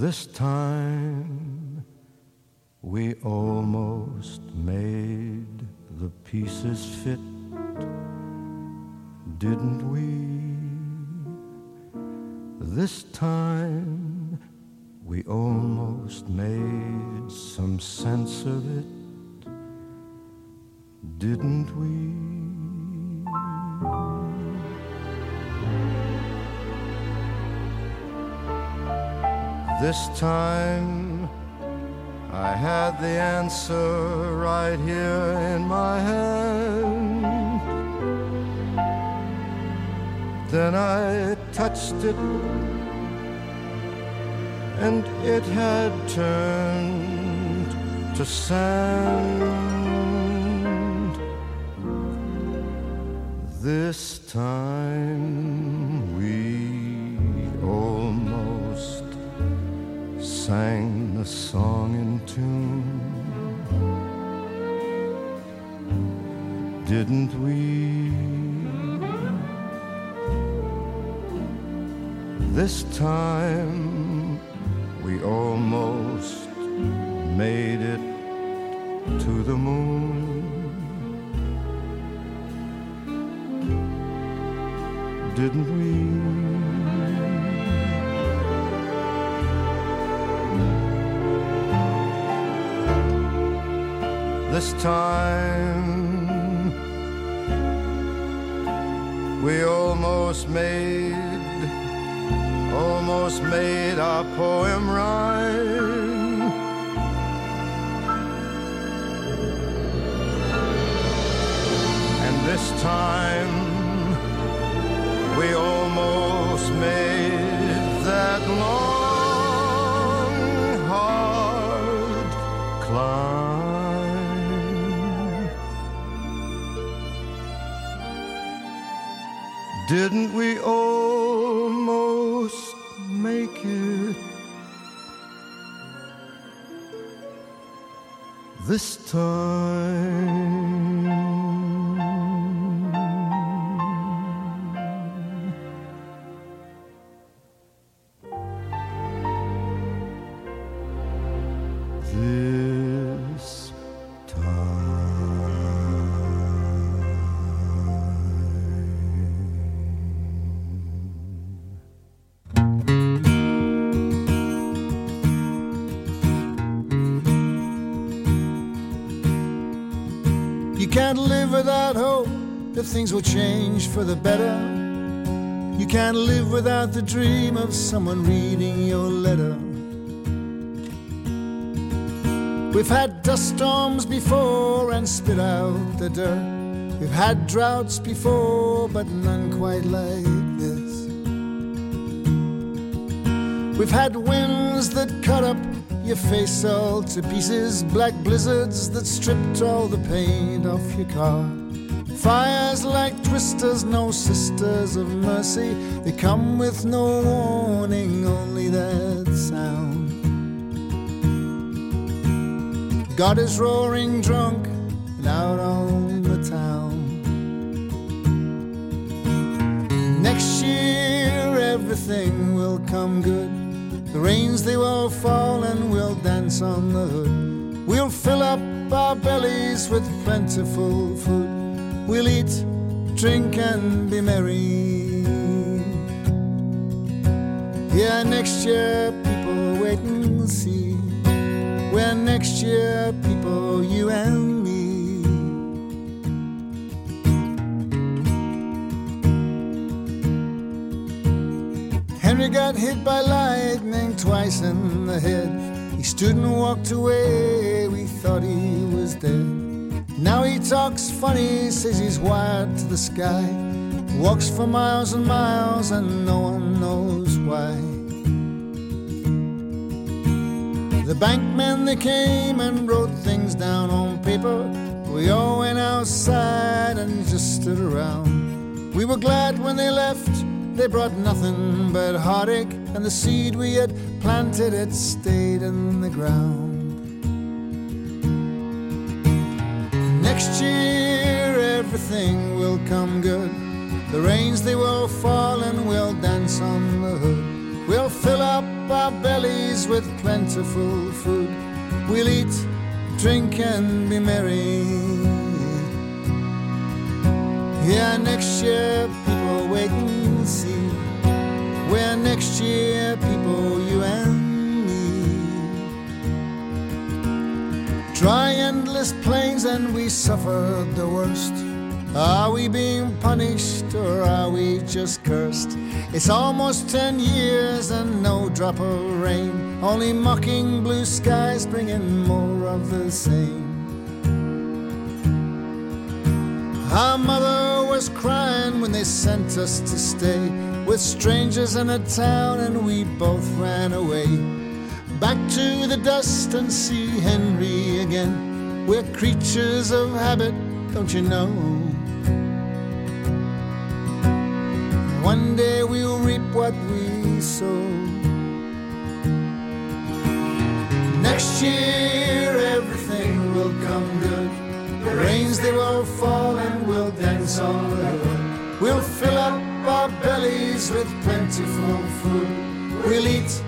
This time we almost made the pieces fit, didn't we? This time we almost made some sense of it, didn't we? This time I had the answer right here in my hand. Then I touched it, and it had turned to sand. This time sang the song in tune. Didn't we? This time we almost made time. We almost made almost made our poem rhyme. And this time Didn't we almost for the better. You can't live without the dream of someone reading your letter. We've had dust storms before and spit out the dirt. We've had droughts before, but none quite like this. We've had winds that cut up your face all to pieces, black blizzards that stripped all the paint off your car. Fires like twisters, no sisters of mercy. They come with no warning, only that sound. God is roaring drunk and out on the town. Next year, everything will come good. The rains they will fall and we'll dance on the hood. We'll fill up our bellies with plentiful food. We'll eat, drink, and be merry. Yeah, next year, people wait and see. Where next year, people, you and me. Henry got hit by lightning twice in the head. He stood and walked away, we thought he was dead. Now he talks funny, says he's wired to the sky. Walks for miles and miles, and no one knows why. The bankmen, they came and wrote things down on paper. We all went outside and just stood around. We were glad when they left. They brought nothing but heartache, and the seed we had planted had stayed in the ground. Next year, everything will come good. The rains they will fall, and we'll dance on the hood. We'll fill up our bellies with plentiful food. We'll eat, drink, and be merry. Yeah, next year, people wait and see. Where next year, people, you and Try endless plains and we suffer the worst. Are we being punished or are we just cursed? It's almost ten years and no drop of rain. Only mocking blue skies bringing more of the same. Our mother was crying when they sent us to stay with strangers in a town, and we both ran away back to the dust and see Henry again. We're creatures of habit, don't you know? One day we'll reap what we sow. Next year everything will come good. The rains they will fall and we'll dance the hood. We'll fill up our bellies with plentiful food. We'll eat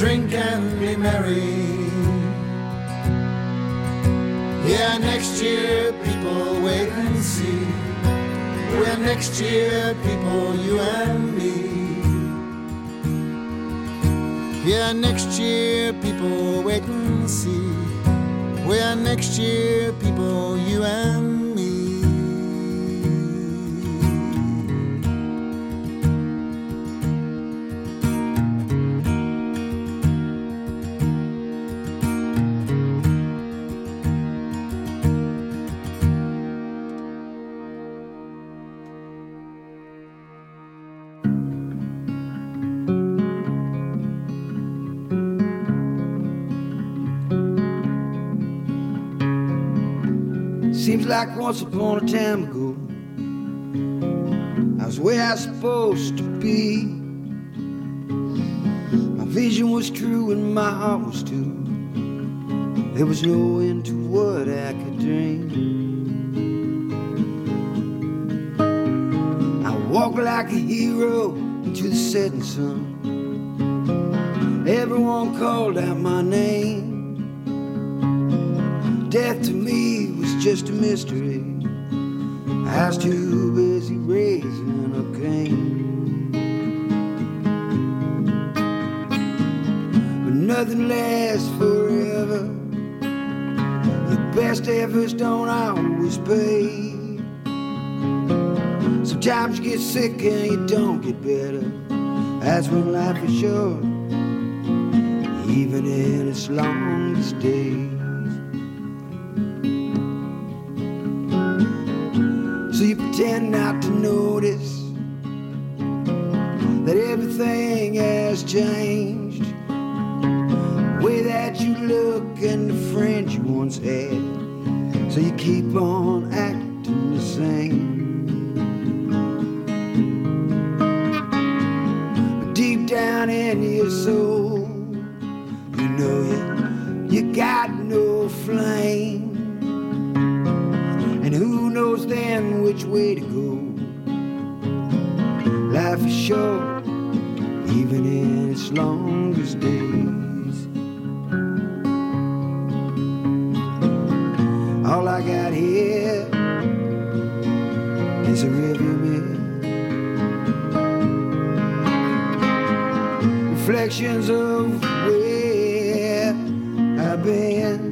drink and be merry. Yeah, next year, people wait and see. Where next year, people, you and me. Yeah, next year, people wait and see. Where next year, people, you and me. Like once upon a time ago. I was where I was supposed to be. My vision was true and my heart was too. There was no end to what I could dream. I walked like a hero into the setting sun. Everyone called out my name. Death to me just a mystery. I was too busy raising a Cain. But nothing lasts forever. Your best efforts don't always pay. Sometimes you get sick and you don't get better. That's when life is short, even in its longest days. Pretend not to notice that everything has changed. The way that you look and the friends you once had. So you keep on acting the same. Even in its longest days. All I got here is a rearview mirror. Reflections of where I've been.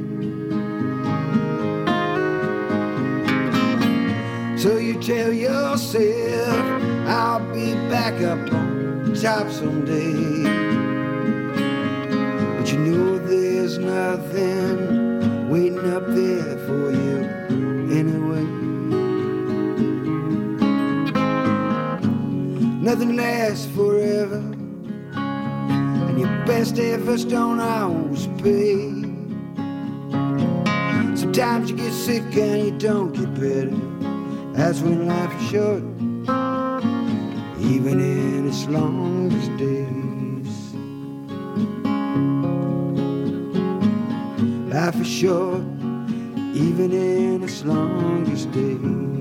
So you tell yourself top someday. But you know there's nothing waiting up there for you anyway. Nothing lasts forever, and your best efforts don't always pay. Sometimes you get sick and you don't get better. That's when life is short, even in its longest days. Life is short, even in its longest days.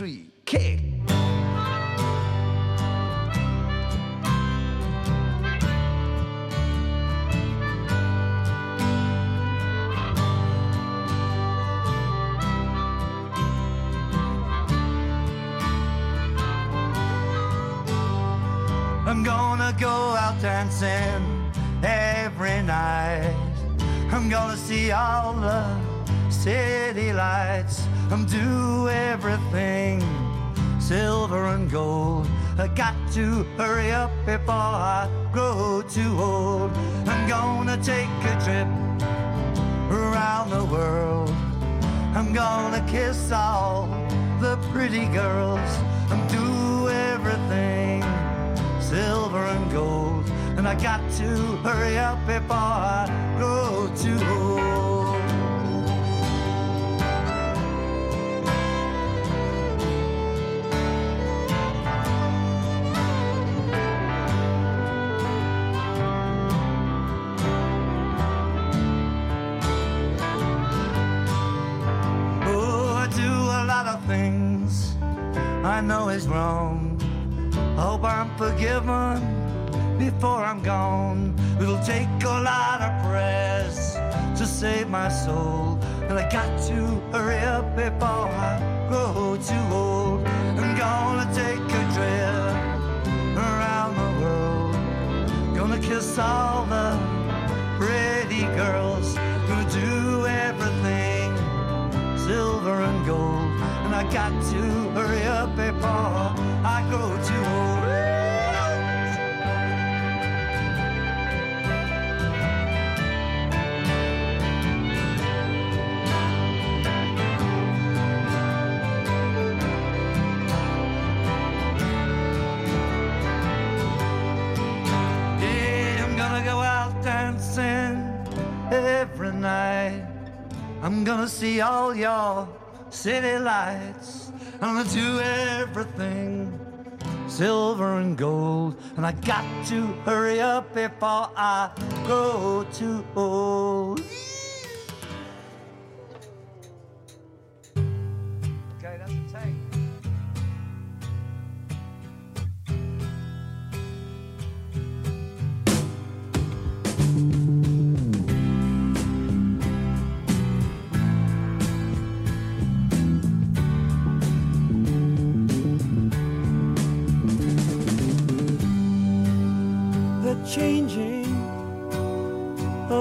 Three, kick. I'm gonna go out dancing every night. I'm gonna see all the city lights. I'm do to hurry up before I grow too old. I'm gonna take a trip around the world. I'm gonna kiss all the pretty girls. I'm do everything silver and gold. And I got to hurry up before I grow too old. I know is wrong. Hope I'm forgiven before I'm gone. It'll take a lot of prayers to save my soul. And I got to hurry up before I grow too old. I'm gonna take a trip around the world. Gonna kiss all the I got to hurry up before I grow too old. Yeah, I'm gonna go out dancing every night. I'm gonna see all y'all city lights. I'm gonna do everything silver and gold. And I got to hurry up before I grow too old.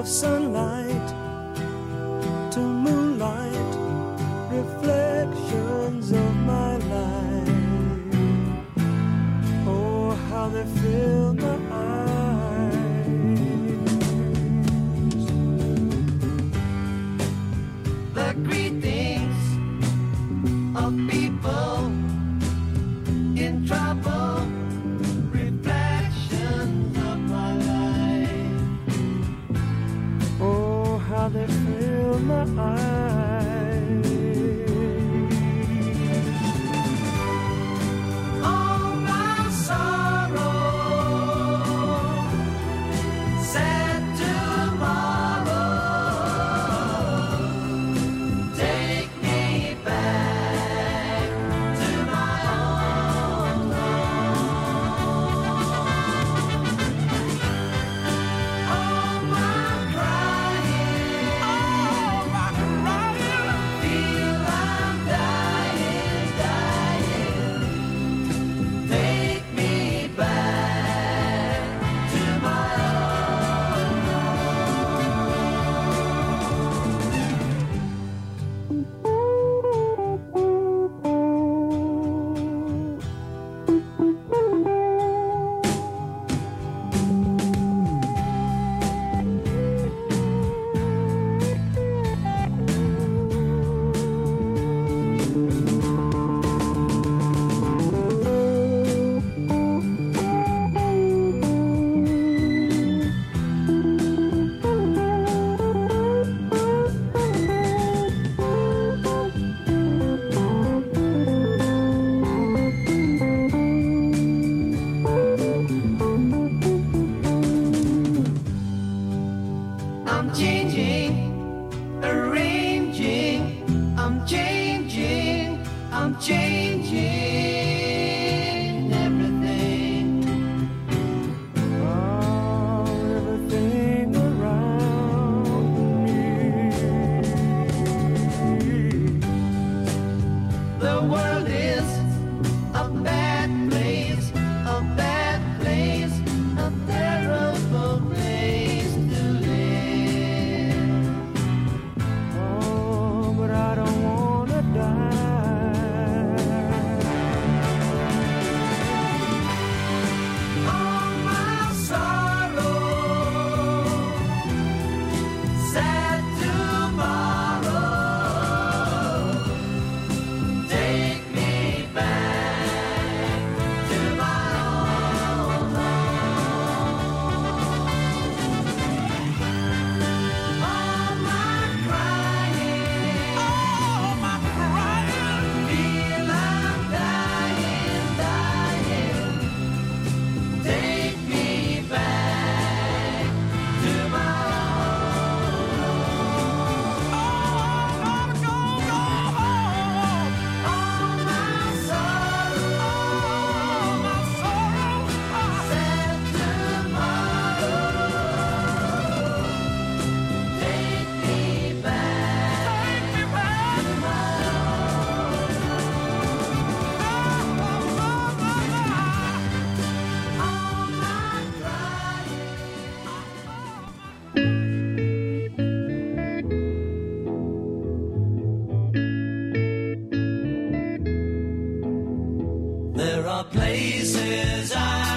sun. places I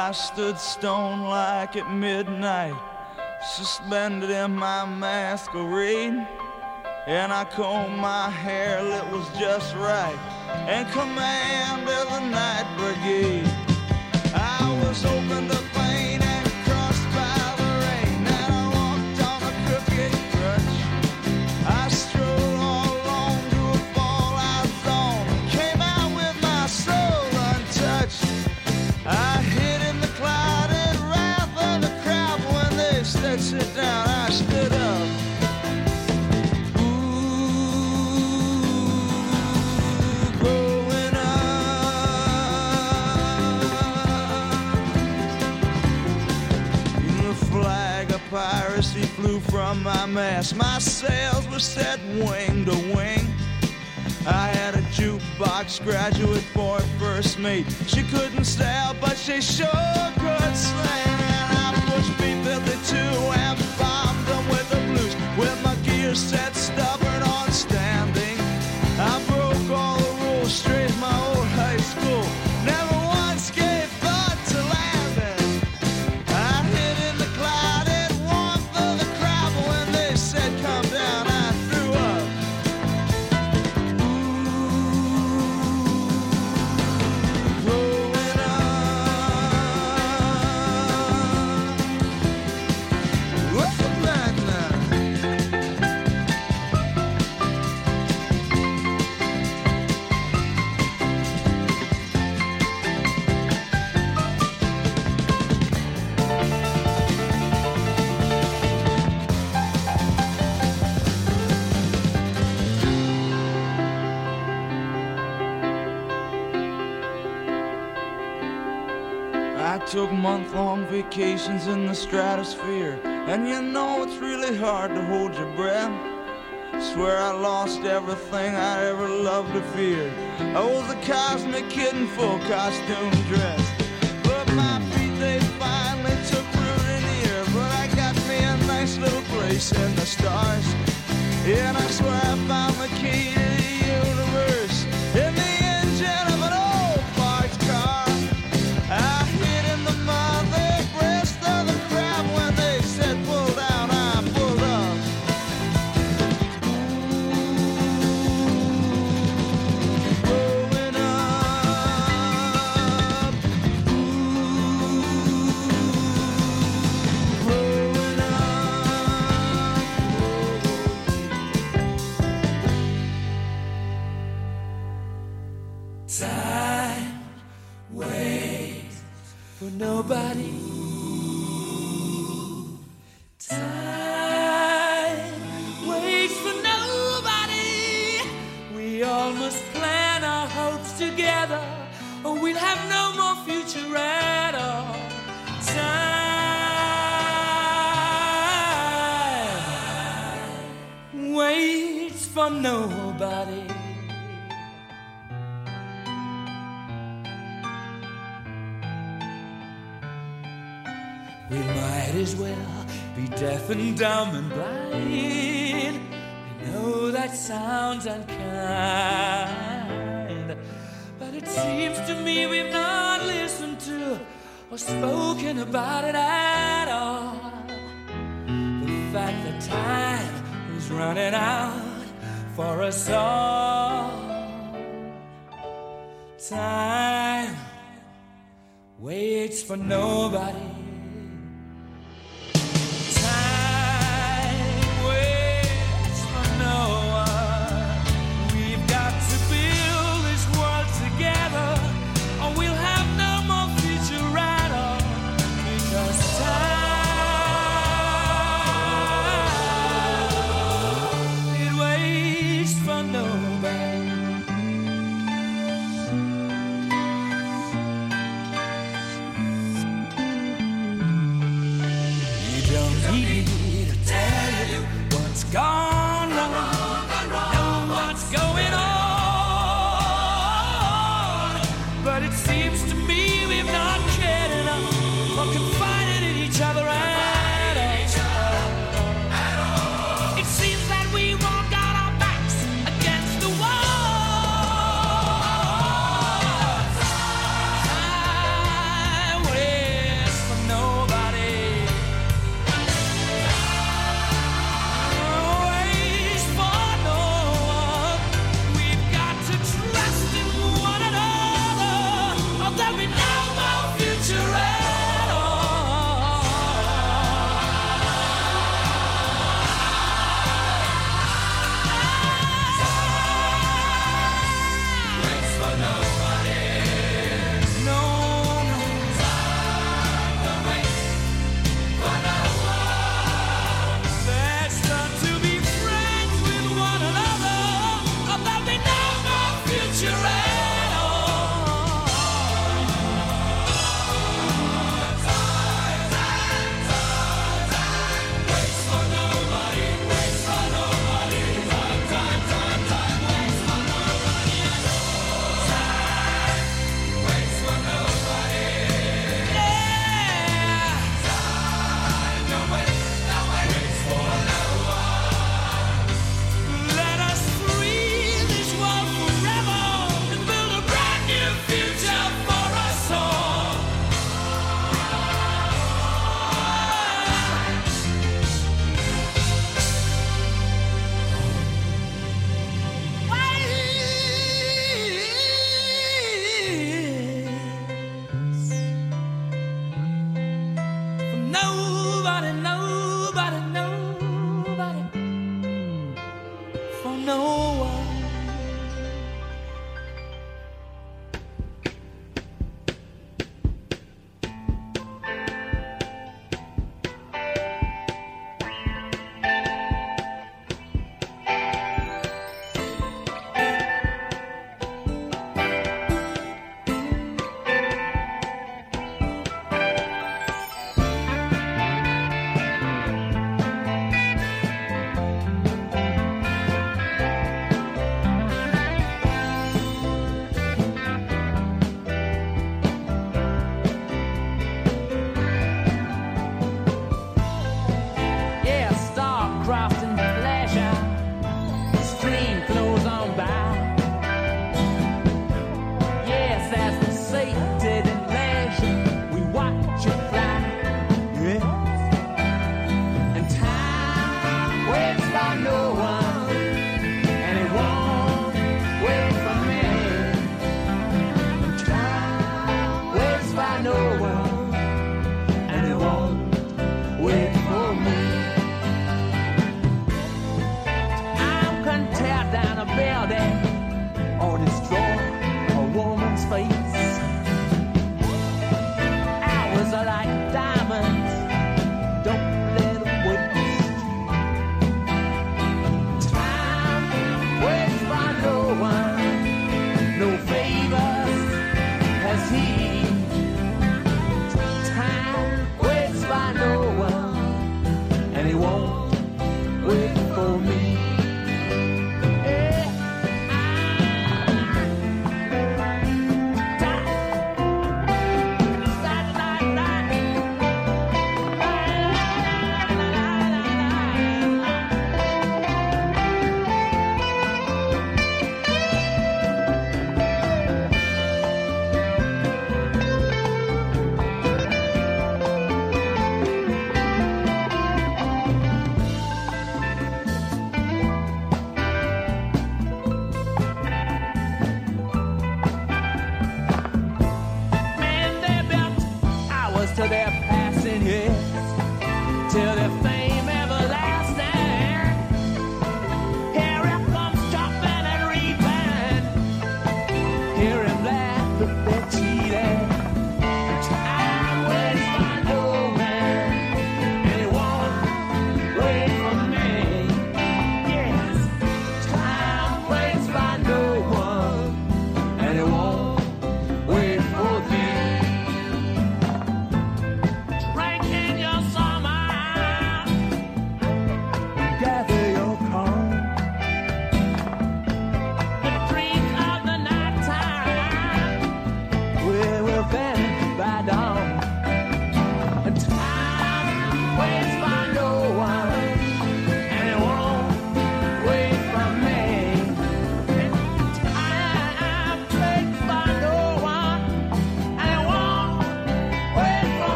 I stood stone like at midnight, suspended in my masquerade. And I combed my hair, it was just right, and commanded the night brigade. I was open to from my mast. My sails were set wing to wing. I had a jukebox graduate for a first mate. She couldn't sail, but she sure could sing. And I pushed B-52 and bombed them with the blues. With my gear set stubborn vacations in the stratosphere, and you know it's really hard to hold your breath. Swear I lost everything I ever loved or feared. I was a cosmic kid in full costume dress. But my feet, they finally took root in here. But I got me a nice little place in the stars. And I swear I found the key and dumb and blind. I know that sounds unkind, but it seems to me we've not listened to or spoken about it at all. The fact that time is running out for us all. Time waits for nobody.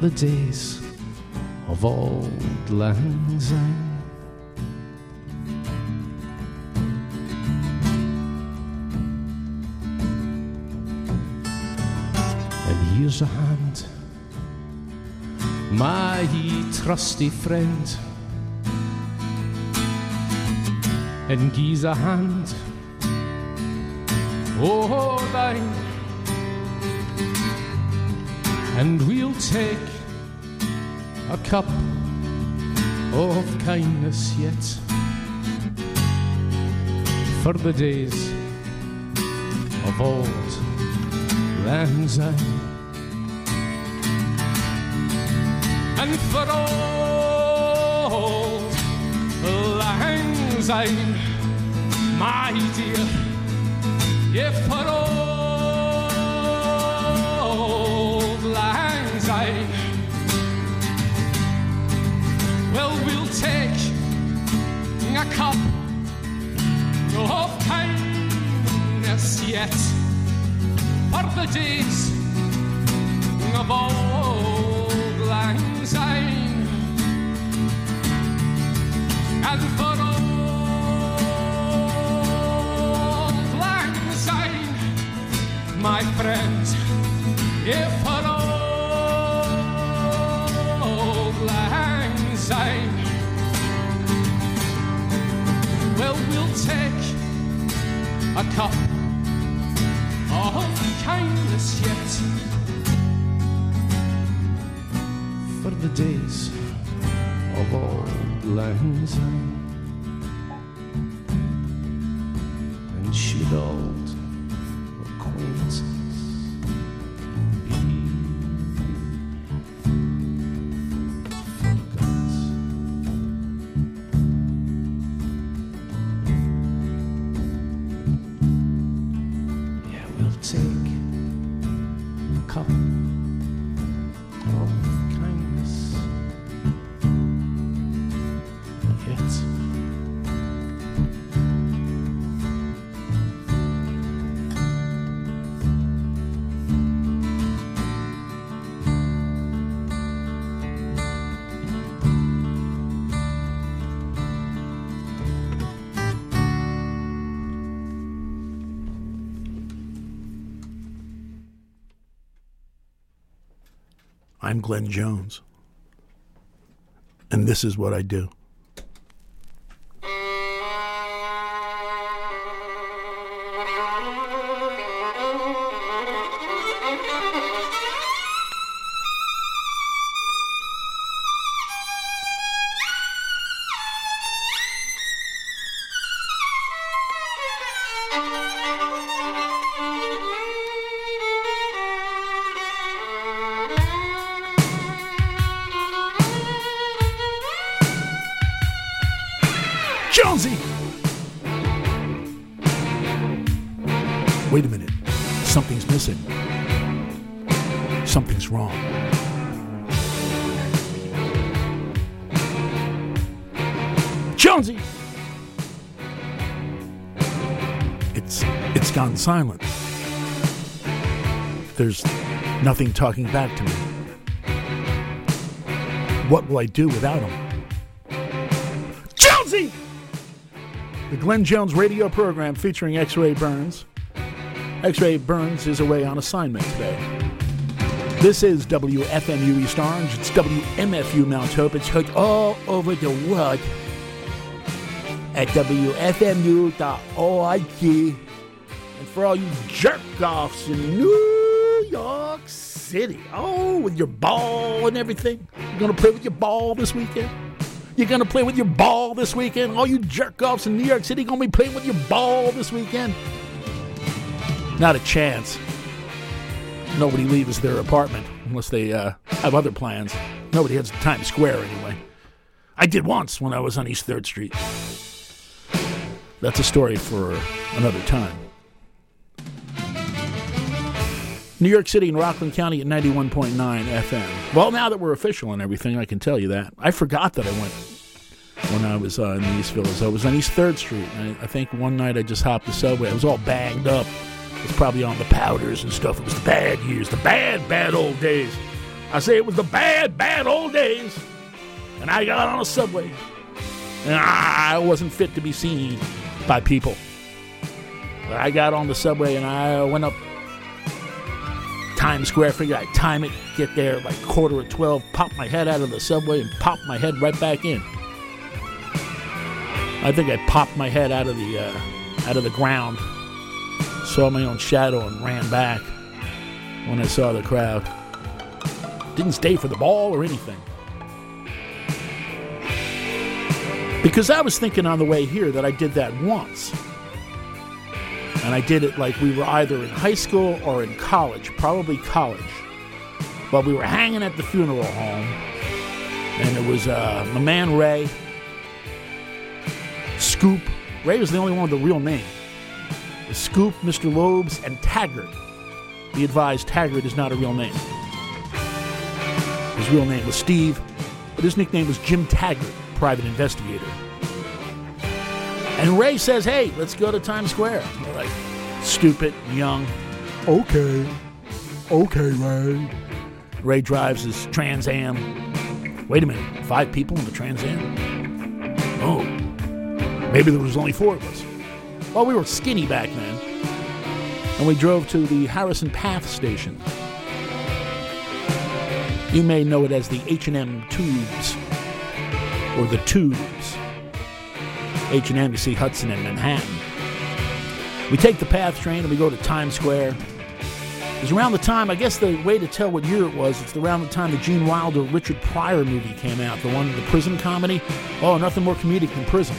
The days of old lang syne. And here's a hand, my trusty friend, and gie's a hand, oh thine and we'll take a cup of kindness yet for the days of old lang syne and for old lang syne my dear if for old cup. Of kindness yet for the days of old lang syne and for old lang syne my friends if for we'll take a cup of kindness yet. For the days of old lang syne and should old I'm Glen Jones. And this is what I do. It's silent. There's nothing talking back to me. What will I do without him? Jonesy! The Glen Jones radio program featuring X Ray Burns. X Ray Burns is away on assignment today. This is WFMU East Orange. It's WMFU Mount Hope. It's heard all over the world at WFMU.org. And for all you jerk offs in New York City, oh, with your ball and everything, you're going to play with your ball this weekend? You're going to play with your ball this weekend? All you jerk offs in New York City going to be playing with your ball this weekend? Not a chance. Nobody leaves their apartment unless they uh, have other plans. Nobody heads to Times Square anyway. I did once when I was on East 3rd Street. That's a story for another time. New York City and Rockland County at 91.9 FM. Well, now that we're official and everything, I can tell you that. I forgot that I went when I was uh, in the East Village. I was on East 3rd Street. I, I think one night I just hopped the subway. I was all banged up. It was probably on the powders and stuff. It was the bad years, the bad, bad old days. I say it was the bad, bad old days. And I got on a subway. And I wasn't fit to be seen by people. But I got on the subway and I went up Times Square. Figured I'd time it, get there like quarter of 12, pop my head out of the subway and pop my head right back in. I think I popped my head out of the uh, out of the ground, saw my own shadow and ran back when I saw the crowd. Didn't stay for the ball or anything. Because I was thinking on the way here that I did that once. And I did it like we were either in high school or in college, probably college. But we were hanging at the funeral home, and it was uh, my man Ray, Scoop. Ray was the only one with a real name. Scoop, Mr. Lobes, and Taggart. Be advised, Taggart is not a real name. His real name was Steve, but his nickname was Jim Taggart, private investigator. And Ray says, hey, let's go to Times Square. And we're like, stupid, young. Okay. Okay, Ray. Ray drives his Trans Am. Wait a minute, five people in the Trans Am? Oh, maybe there was only four of us. Well, we were skinny back then. And we drove to the Harrison PATH station. You may know it as the H&M Tubes or the Tubes. H&M, you see Hudson in Manhattan. We take the PATH train and we go to Times Square. It's around the time, I guess the way to tell what year it was, it's around the time the Gene Wilder Richard Pryor movie came out, the one, the prison comedy. Oh, nothing more comedic than prison.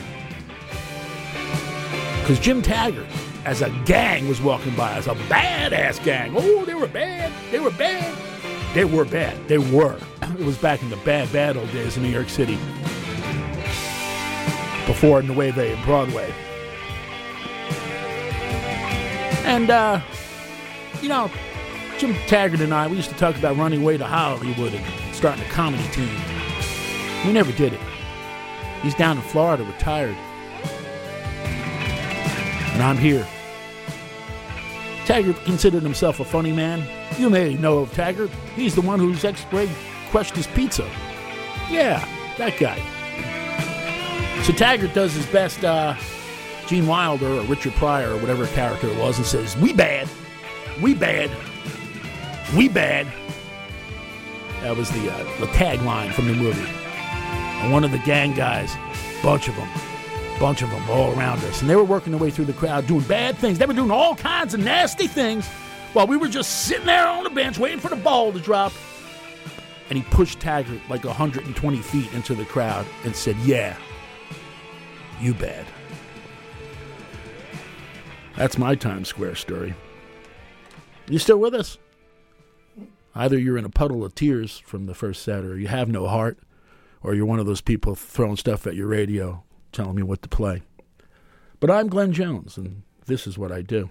Because Jim Taggart, as a gang, was walking by, as a badass gang. Oh, they were bad. They were bad. They were bad. They were. It was back in the bad, bad old days in New York City. Before Nueve and Broadway. And, uh, you know, Jim Taggart and I, we used to talk about running away to Hollywood and starting a comedy team. We never did it. He's down in Florida, retired. And I'm here. Taggart considered himself a funny man. You may know of Taggart. He's the one whose X Ray crushed his pizza. Yeah, that guy. So Taggart does his best uh, Gene Wilder or Richard Pryor or whatever character it was and says, We bad. We bad. We bad. That was the, uh, the tagline from the movie. And one of the gang guys, bunch of them, bunch of them all around us. And they were working their way through the crowd doing bad things. They were doing all kinds of nasty things while we were just sitting there on the bench waiting for the ball to drop. And he pushed Taggart like 120 feet into the crowd and said, Yeah, you bad. That's my Times Square story. You still with us? Either you're in a puddle of tears from the first set, or you have no heart, or you're one of those people throwing stuff at your radio telling me what to play. But I'm Glen Jones, and this is what I do.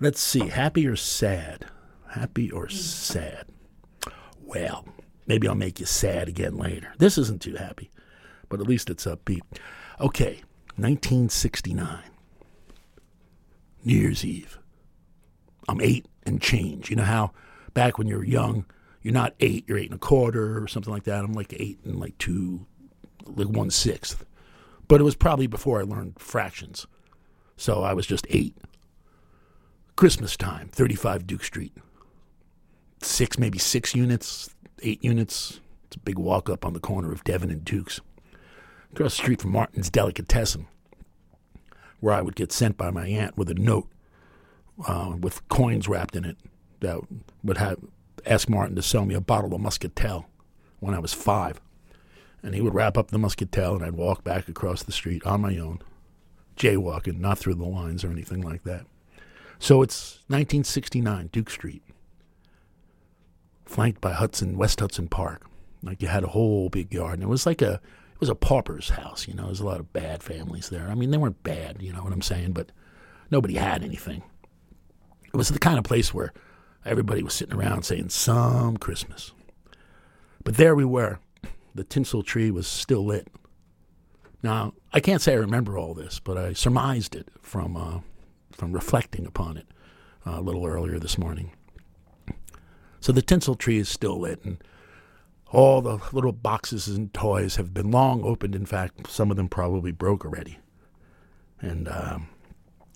Let's see, happy or sad? Happy or sad? Well, maybe I'll make you sad again later. This isn't too happy, but at least it's upbeat. Okay, 1969, New Year's Eve. I'm eight and change. You know how back when you're young, you're not eight, you're eight and a quarter or something like that. I'm like eight and like two, like one sixth. But it was probably before I learned fractions. So I was just eight. Christmas time, 35 Duke Street. Six, maybe six units, eight units. It's a big walk up on the corner of Devon and Duke's. Across the street from Martin's Delicatessen, where I would get sent by my aunt with a note uh, with coins wrapped in it that would have ask Martin to sell me a bottle of Muscatel when I was five. And he would wrap up the Muscatel, and I'd walk back across the street on my own, jaywalking, not through the lines or anything like that. So it's 1969, Duke Street, flanked by Hudson, West Hudson Park. Like you had a whole big yard, and it was like a was a pauper's house. You know, there's a lot of bad families there. I mean, they weren't bad, you know what I'm saying, but nobody had anything. It was the kind of place where everybody was sitting around saying some Christmas. But there we were. The tinsel tree was still lit. Now, I can't say I remember all this, but I surmised it from uh, from reflecting upon it uh, a little earlier this morning. So the tinsel tree is still lit, and all the little boxes and toys have been long opened. In fact, some of them probably broke already. And um,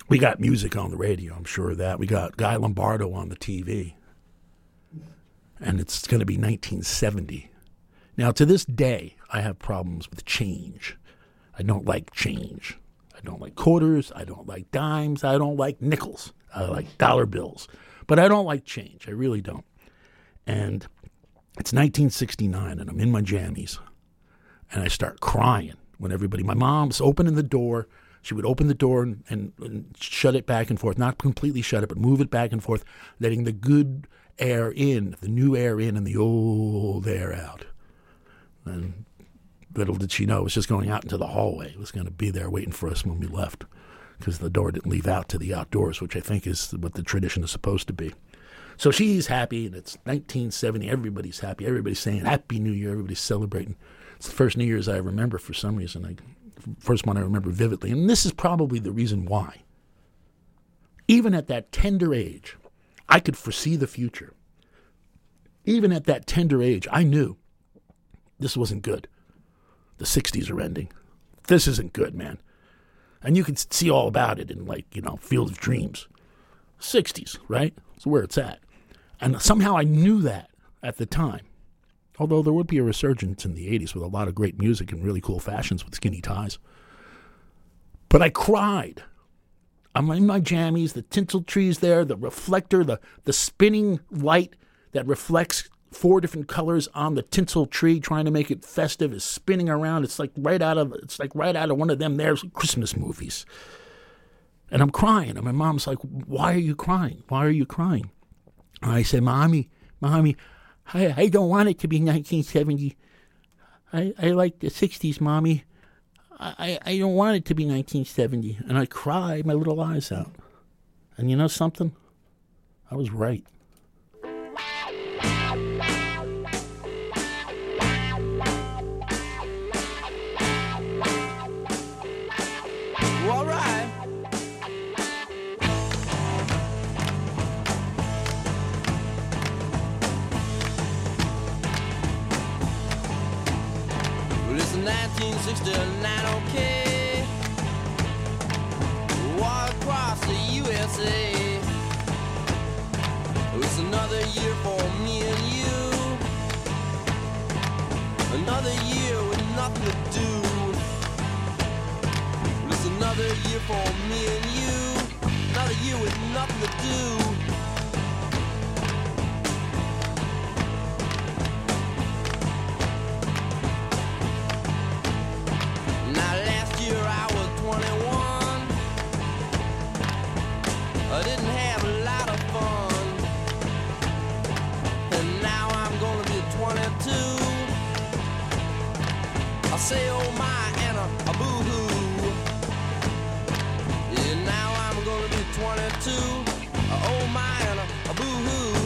we got music on the radio, I'm sure of that. We got Guy Lombardo on the TV. And it's going to be 1970. Now, to this day, I have problems with change. I don't like change. I don't like quarters. I don't like dimes. I don't like nickels. I like dollar bills. But I don't like change. I really don't. And it's 1969, and I'm in my jammies. And I start crying when everybody, my mom's opening the door she would open the door and, and, shut it back and forth, not completely shut it, but move it back and forth, letting the good air in, the new air in, and the old air out. And little did she know it was just going out into the hallway. It was going to be there waiting for us when we left because the door didn't leave out to the outdoors, which I think is what the tradition is supposed to be. So she's happy, and it's 1970. Everybody's happy. Everybody's saying Happy New Year. Everybody's celebrating. It's the first New Year's I remember for some reason. I first one I remember vividly. And this is probably the reason why. Even at that tender age, I could foresee the future. Even at that tender age, I knew this wasn't good. The 60s are ending. This isn't good, man. And you can see all about it in, like, you know, Field of Dreams. 60s, right? That's where it's at. And somehow I knew that at the time. Although there would be a resurgence in the 80s with a lot of great music and really cool fashions with skinny ties. But I cried. I'm in my jammies, the tinsel trees there, the reflector, the, the spinning light that reflects four different colors on the tinsel tree, trying to make it festive, is spinning around. It's like right out of it's like right out of one of them there's Christmas movies. And I'm crying. And my mom's like, Why are you crying? Why are you crying? I said, Mommy, Mommy, I, I don't want it to be 1970. I, I like the 60s, Mommy. I, I don't want it to be 1970. And I cry my little eyes out. And you know something? I was right. music's still not okay. Walk across the USA. It's another year for me and you. Another year with nothing to do. It's another year for me and you. Another year with nothing to do. I say oh my and a, a boo hoo. Yeah, now I'm gonna be 22. Oh my and a, a boo hoo.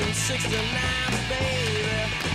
169, baby.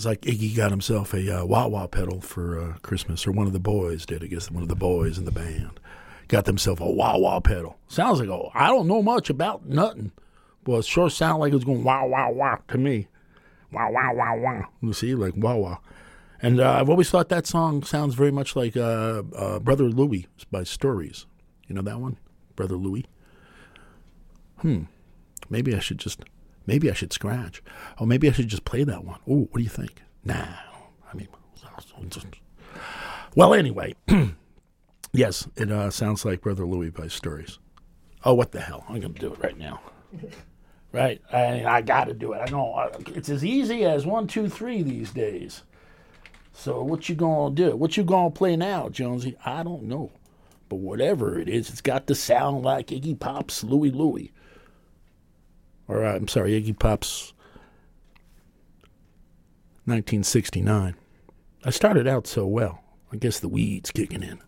Sounds like Iggy got himself a uh, wah wah pedal for uh, Christmas, or one of the boys did. I guess one of the boys in the band got themselves a wah wah pedal. Sounds like oh, I don't know much about nothing, but it sure sounded like it was going wah wah wah to me. Wah wah wah wah. You see, like wah wah. And uh, I've always thought that song sounds very much like uh, uh, Brother Louie by Stories. You know that one, Brother Louie. Hmm. Maybe I should just. Maybe I should scratch. Oh, maybe I should just play that one. Oh, what do you think? Nah. I mean. Well, anyway. yes, it uh, sounds like Brother Louie by Stories. Oh, what the hell? I'm going to do it right now. Right? I, I got to do it. I know uh, it's as easy as one, two, three these days. So what you gonna do? What you gonna play now, Jonesy? I don't know, but whatever it is, it's got to sound like Iggy Pop's Louie Louie. Or uh, I'm sorry, Iggy Pop's 1969. I started out so well. I guess the weeds kicking in.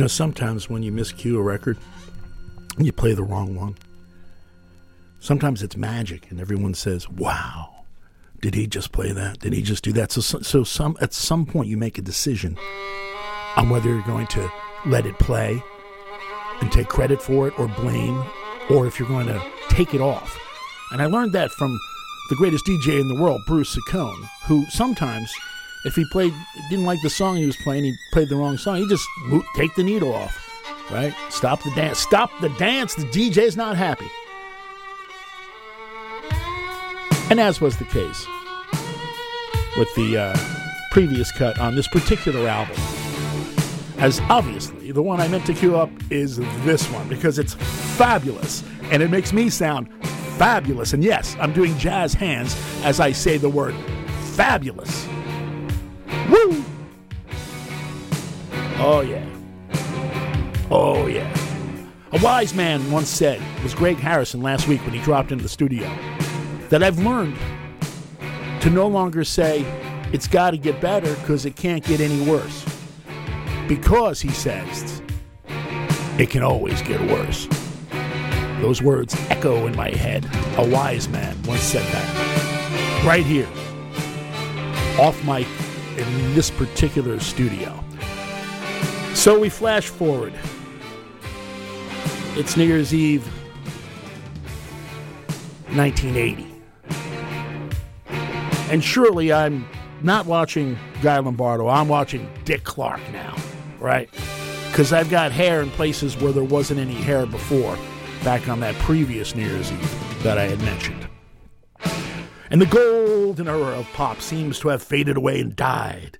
Know, sometimes when you miscue a record, you play the wrong one. Sometimes it's magic, and everyone says, "Wow, did he just play that? Did he just do that?" So, so, so some at some point you make a decision on whether you're going to let it play and take credit for it, or blame, or if you're going to take it off. And I learned that from the greatest DJ in the world, Bruce Saccone, who sometimes, if he played didn't like the song he was playing, he played the wrong song. He just take the needle off, right? Stop the dance. Stop the dance. The DJ's not happy. And as was the case with the uh, previous cut on this particular album, as obviously the one I meant to cue up is this one because it's fabulous and it makes me sound fabulous. And yes, I'm doing jazz hands as I say the word fabulous. Woo! Oh, yeah. Oh, yeah. A wise man once said, it was Greg Harrison last week when he dropped into the studio, that I've learned to no longer say it's got to get better because it can't get any worse. Because, he says, it can always get worse. Those words echo in my head. A wise man once said that. Right here, off mic in this particular studio. So we flash forward. It's New Year's Eve, 1980. And surely I'm not watching Guy Lombardo, I'm watching Dick Clark now, right? Because I've got hair in places where there wasn't any hair before, back on that previous New Year's Eve that I had mentioned. And the golden era of pop seems to have faded away and died.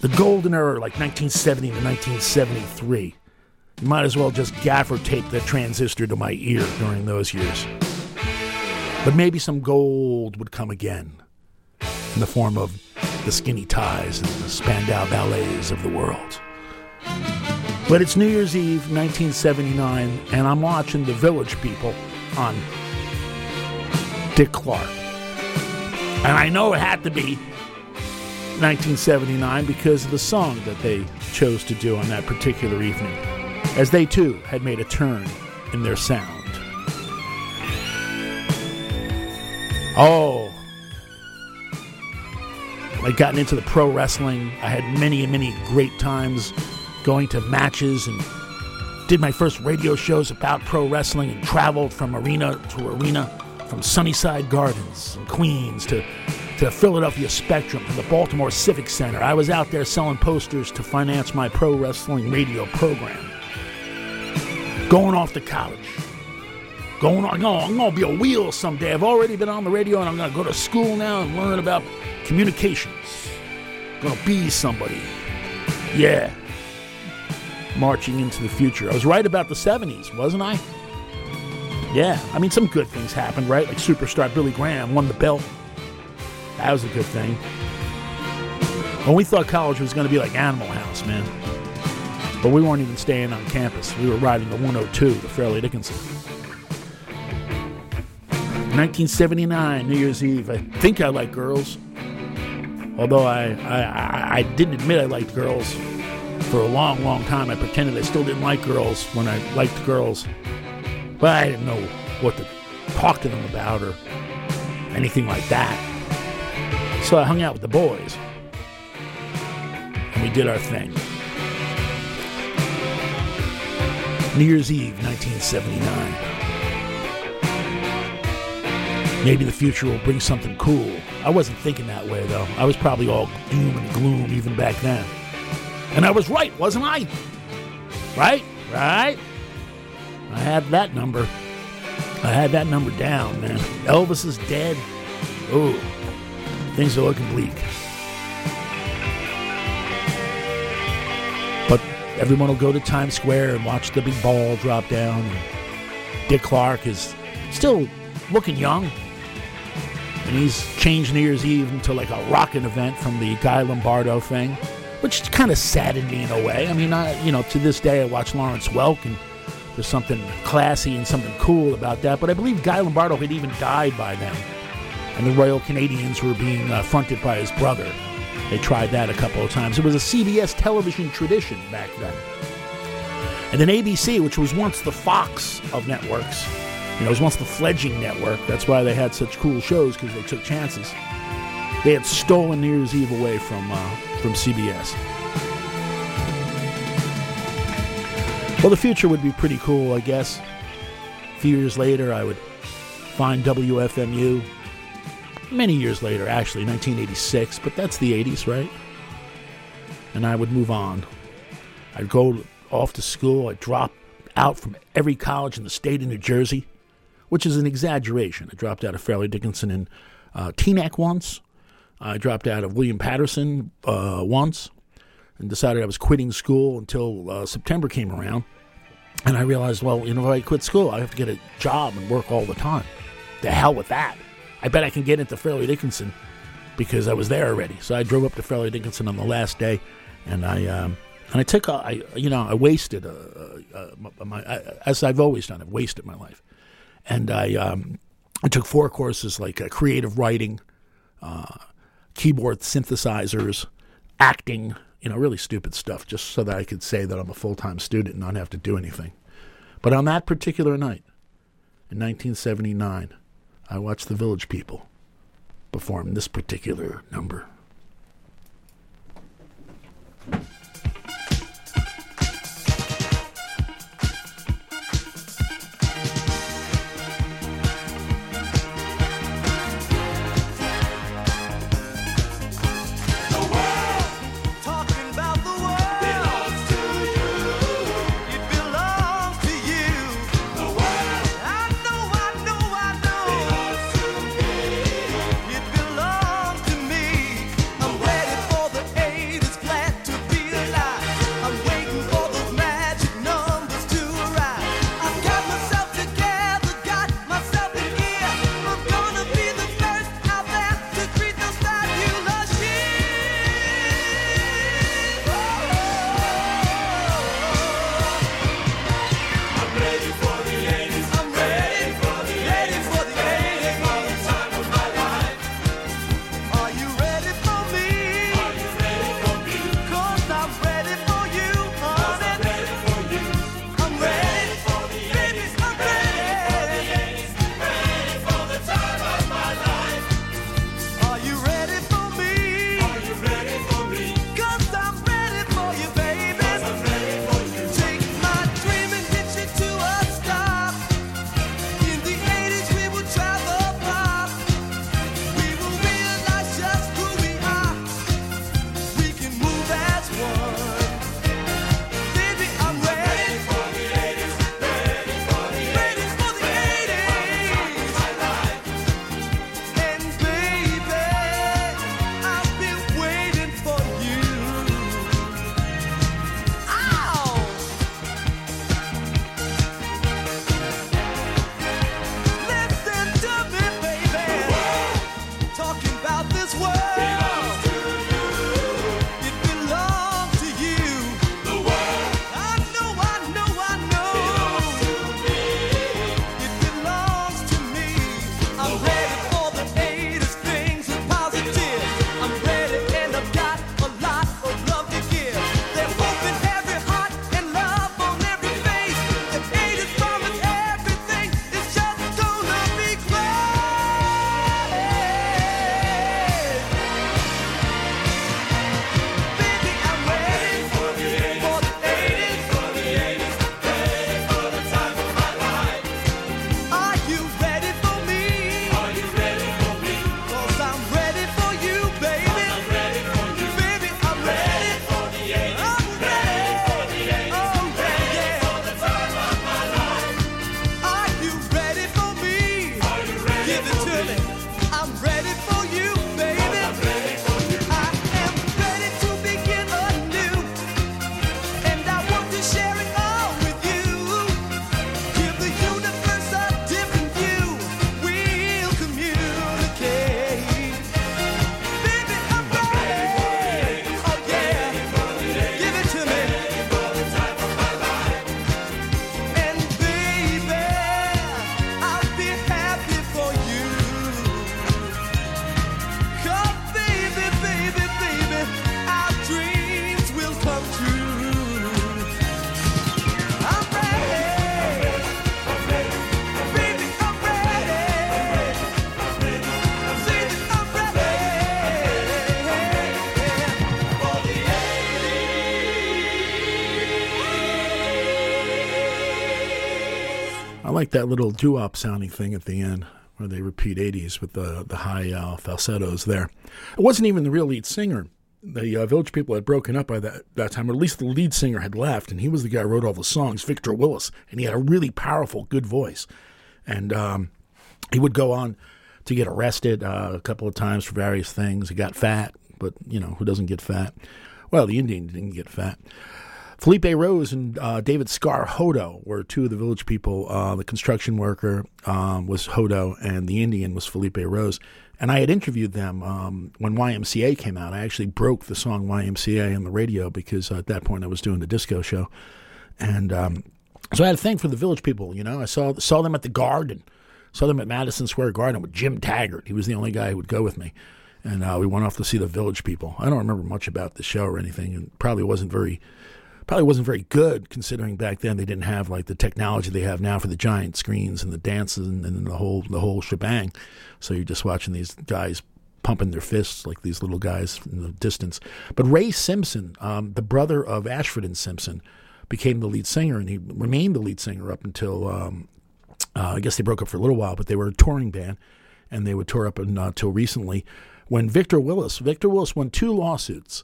The golden era, like 1970 to 1973. You might as well just gaffer tape the transistor to my ear during those years. But maybe some gold would come again in the form of the skinny ties and the Spandau ballets of the world. But it's New Year's Eve, 1979, and I'm watching The Village People on Dick Clark. And I know it had to be 1979 because of the song that they chose to do on that particular evening, as they too had made a turn in their sound. Oh, I'd gotten into the pro wrestling. I had many and many great times going to matches and did my first radio shows about pro wrestling and traveled from arena to arena, from Sunnyside Gardens in Queens to, to Philadelphia Spectrum to the Baltimore Civic Center. I was out there selling posters to finance my pro wrestling radio program. Going off to college. Going on, no, I'm gonna be a wheel someday. I've already been on the radio and I'm gonna go to school now and learn about communications. Gonna be somebody. Yeah. Marching into the future. I was right about the 70s, wasn't I? Yeah. I mean, some good things happened, right? Like superstar Billy Graham won the belt. That was a good thing. When we thought college was going to be like Animal House, man. But we weren't even staying on campus. We were riding the 102, the Fairleigh Dickinson. 1979, New Year's Eve. I think I like girls. Although I, I, I didn't admit I liked girls for a long, long time. I pretended I still didn't like girls when I liked girls. But I didn't know what to talk to them about or anything like that. So I hung out with the boys. And we did our thing. New Year's Eve, 1979. Maybe the future will bring something cool. I wasn't thinking that way, though. I was probably all doom and gloom even back then. And I was right, wasn't I? Right? Right? I had that number. I had that number down, man. Elvis is dead. Ooh, things are looking bleak. But everyone will go to Times Square and watch the big ball drop down. Dick Clark is still looking young. And he's changed New Year's Eve into like a rocking event from the Guy Lombardo thing, which kind of saddened me in a way. I mean, I, you know, to this day I watch Lawrence Welk and there's something classy and something cool about that. But I believe Guy Lombardo had even died by then. And the Royal Canadians were being uh, fronted by his brother. They tried that a couple of times. It was a CBS television tradition back then. And then ABC, which was once the Fox of networks, you know, it was once the fledgling network. That's why they had such cool shows because they took chances. They had stolen New Year's Eve away from uh, from CBS. Well, the future would be pretty cool, I guess. A few years later, I would find WFMU. Many years later, actually, 1986, but that's the 80s, right? And I would move on. I'd go off to school. I'd drop out from every college in the state of New Jersey, which is an exaggeration. I dropped out of Fairleigh Dickinson and uh, Teaneck once. I dropped out of William Paterson uh, once and decided I was quitting school until uh, September came around. And I realized, well, you know, if I quit school, I have to get a job and work all the time. The hell with that. I bet I can get into Fairleigh Dickinson because I was there already. So I drove up to Fairleigh Dickinson on the last day, and I um, and I took, a, I you know, I wasted uh, uh, my as I've always done. I've wasted my life, and I um, I took four courses like uh, creative writing, uh, keyboard synthesizers, acting, you know, really stupid stuff, just so that I could say that I'm a full time student and not have to do anything. But on that particular night, in 1979, I watched the Village People perform this particular number. That little doo-wop sounding thing at the end where they repeat 80s with the, the high uh, falsettos there. It wasn't even the real lead singer. The uh, Village People had broken up by that, that time, or at least the lead singer had left, and he was the guy who wrote all the songs, Victor Willis, and he had a really powerful, good voice. And um, he would go on to get arrested uh, a couple of times for various things. He got fat, but, you know, who doesn't get fat? Well, the Indian didn't get fat. Felipe Rose and uh, David Scar Hodo were two of the village people. Uh, the construction worker um, was Hodo, and the Indian was Felipe Rose. And I had interviewed them um, when YMCA came out. I actually broke the song YMCA on the radio because at that point I was doing the disco show. And um, so I had a thing for the village people. You know, I saw saw them at the Garden, saw them at Madison Square Garden with Jim Taggart. He was the only guy who would go with me, and uh, we went off to see the village people. I don't remember much about the show or anything, and probably wasn't very probably wasn't very good considering back then they didn't have like the technology they have now for the giant screens and the dances and, and the whole the whole shebang. So you're just watching these guys pumping their fists like these little guys in the distance. But Ray Simpson, um, the brother of Ashford and Simpson, became the lead singer, and he remained the lead singer up until um, uh, I guess they broke up for a little while. But they were a touring band, and they would tour up until recently. When Victor Willis, Victor Willis won two lawsuits.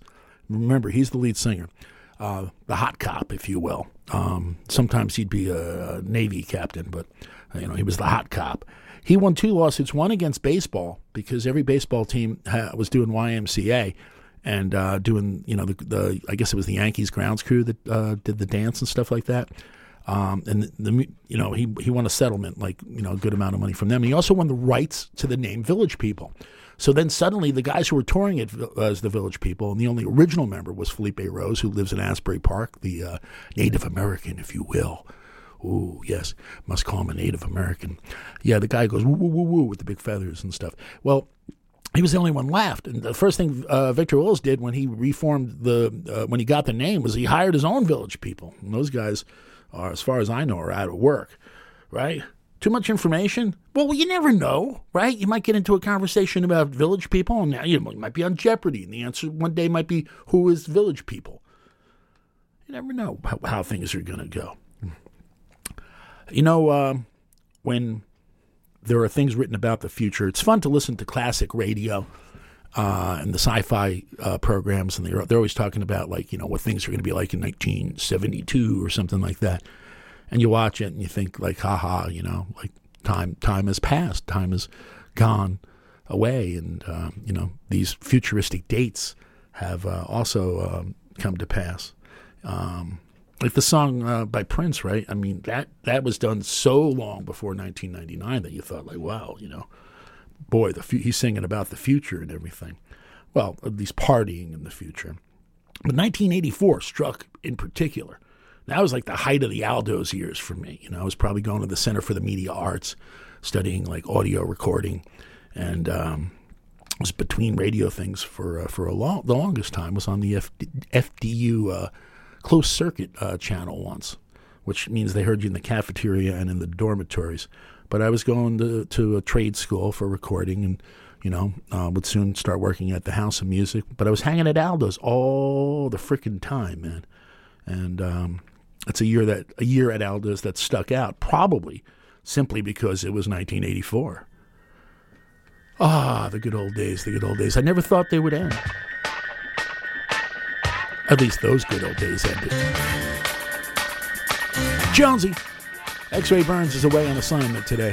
Remember, he's the lead singer, uh, the hot cop, if you will. Um, sometimes he'd be a Navy captain, but you know he was the hot cop. He won two lawsuits, one against baseball because every baseball team ha- was doing YMCA and uh, doing, you know, the, the I guess it was the Yankees grounds crew that uh, did the dance and stuff like that. Um, and the, the you know he he won a settlement like you know a good amount of money from them. He also won the rights to the name Village People. So then suddenly the guys who were touring it as the Village People, and the only original member was Felipe Rose, who lives in Asbury Park, the uh, Native American, if you will. Ooh, yes, must call him a Native American. Yeah, the guy goes woo woo woo woo with the big feathers and stuff. Well, he was the only one left, and the first thing uh, Victor Willis did when he reformed the uh, when he got the name was he hired his own village people. And those guys are, as far as I know, are out of work. Right? Too much information? Well, you never know, right? You might get into a conversation about village people, and now you might be on Jeopardy, and the answer one day might be who is village people. You never know how, how things are going to go. You know, uh, when there are things written about the future, it's fun to listen to classic radio uh, and the sci-fi uh, programs, and they're they're always talking about like you know what things are going to be like in 1972 or something like that. And you watch it and you think like, haha, you know, like time time has passed, time has gone away, and um, you know these futuristic dates have uh, also um, come to pass. Um, like the song uh, by Prince, right? I mean that that was done so long before 1999 that you thought like, wow, you know, boy, the fu- he's singing about the future and everything. Well, at least partying in the future. But 1984 struck in particular. That was like the height of the Aldo's years for me. You know, I was probably going to the Center for the Media Arts, studying like audio recording, and um, was between radio things for uh, for a long the longest time. Was on the FD, FDU uh, closed circuit uh, channel once, which means they heard you in the cafeteria and in the dormitories. But I was going to, to a trade school for recording and, you know, uh, would soon start working at the House of Music. But I was hanging at Aldo's all the freaking time, man. And um, it's a year that a year at Aldo's that stuck out, probably simply because it was 1984. Ah, the good old days, the good old days. I never thought they would end. At least those good old days ended. Jonesy, X Ray Burns is away on assignment today.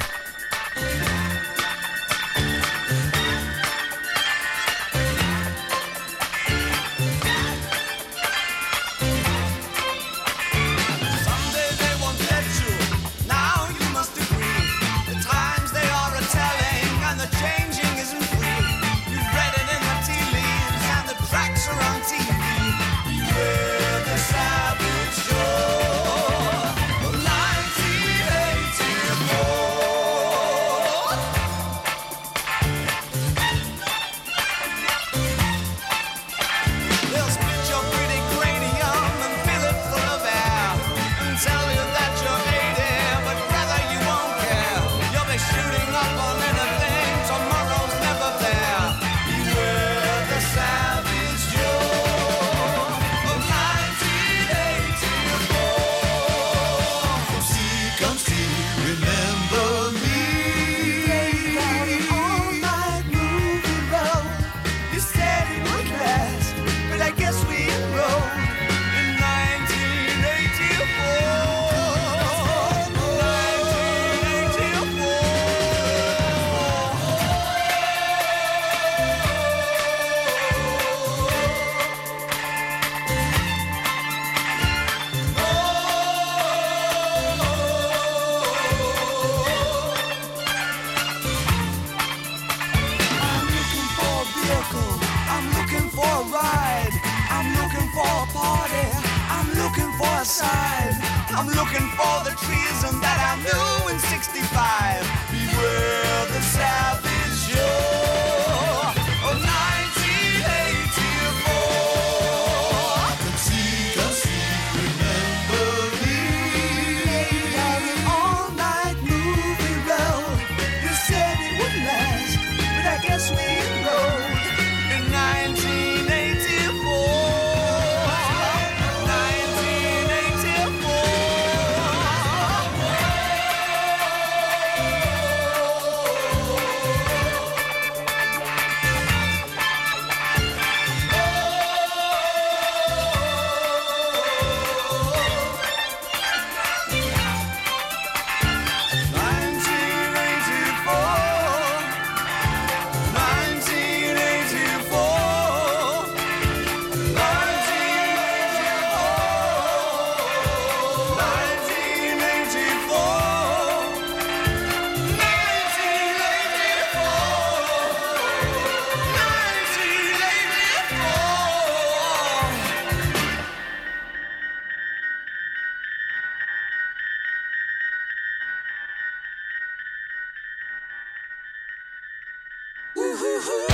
Woohoo!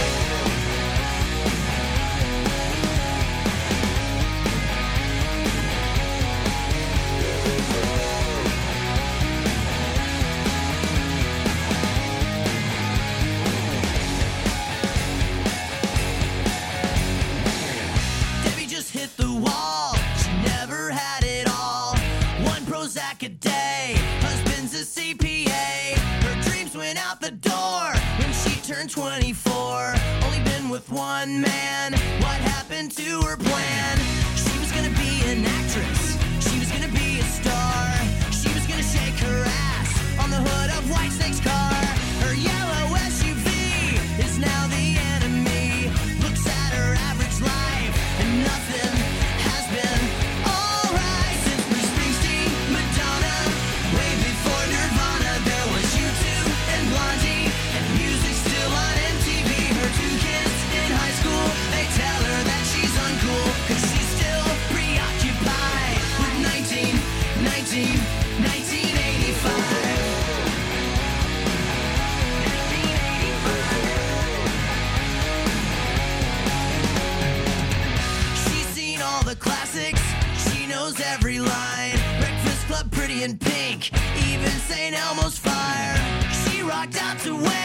one man. What happened to her plan? St. Elmo's fire. She rocked out to where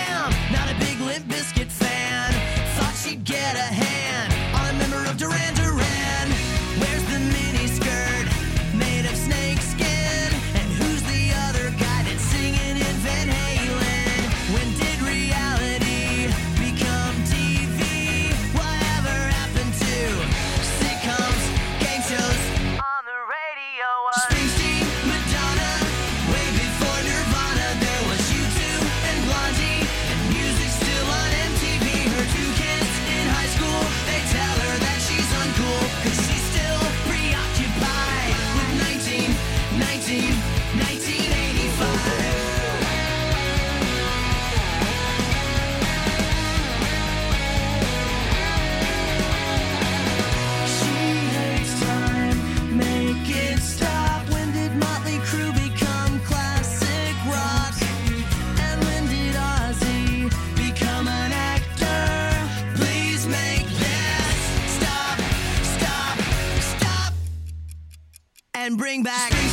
and bring back.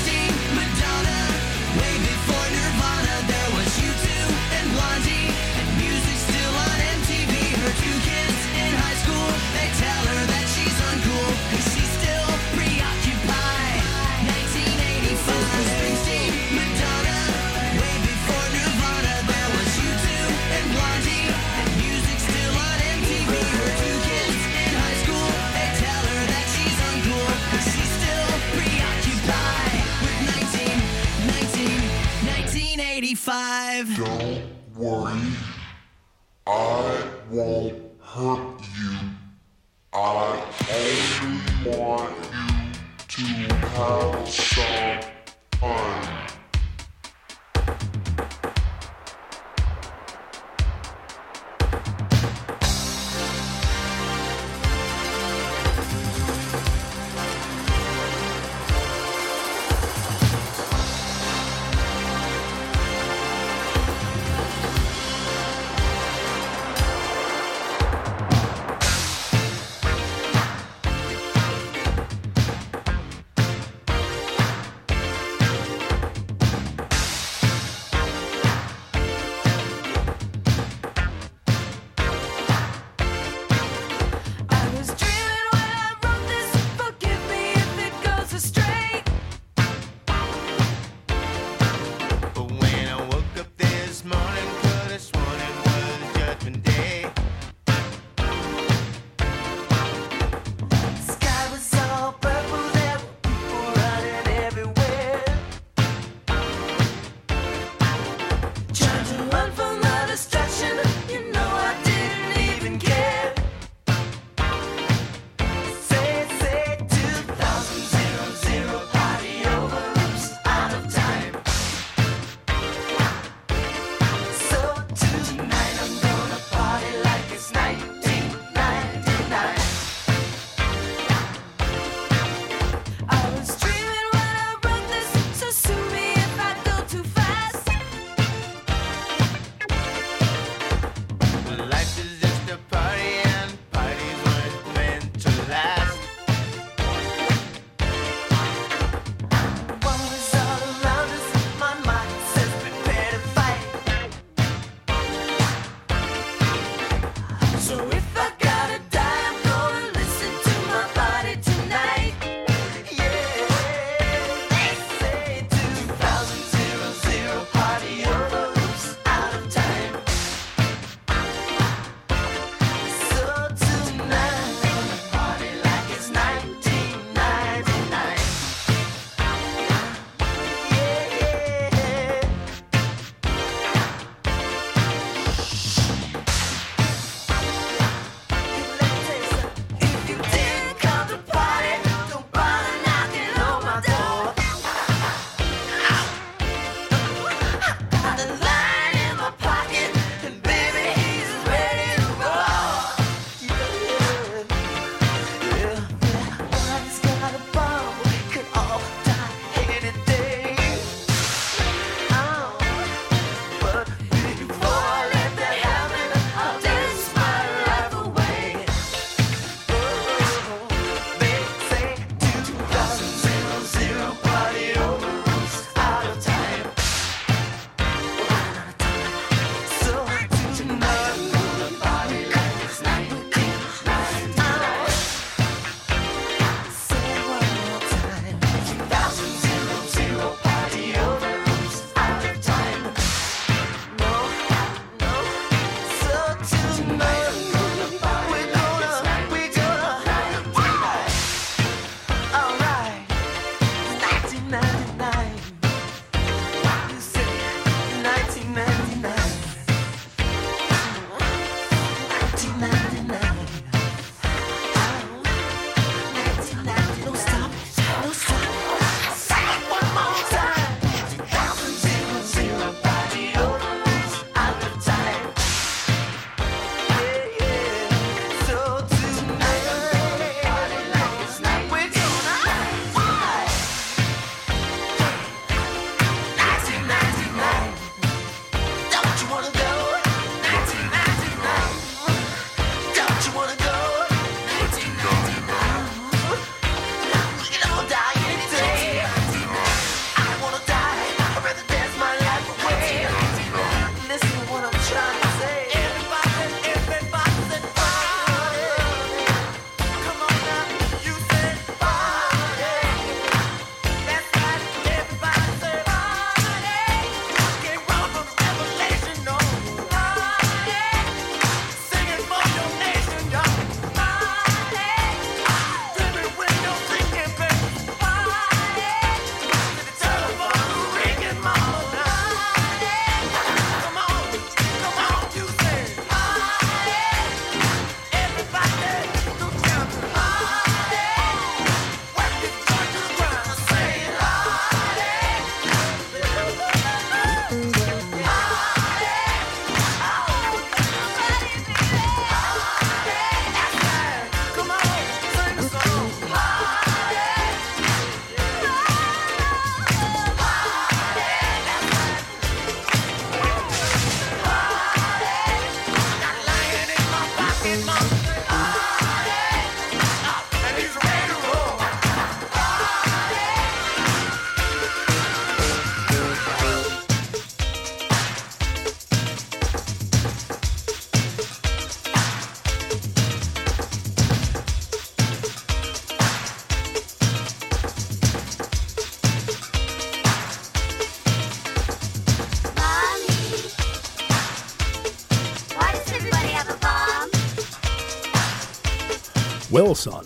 Well, son,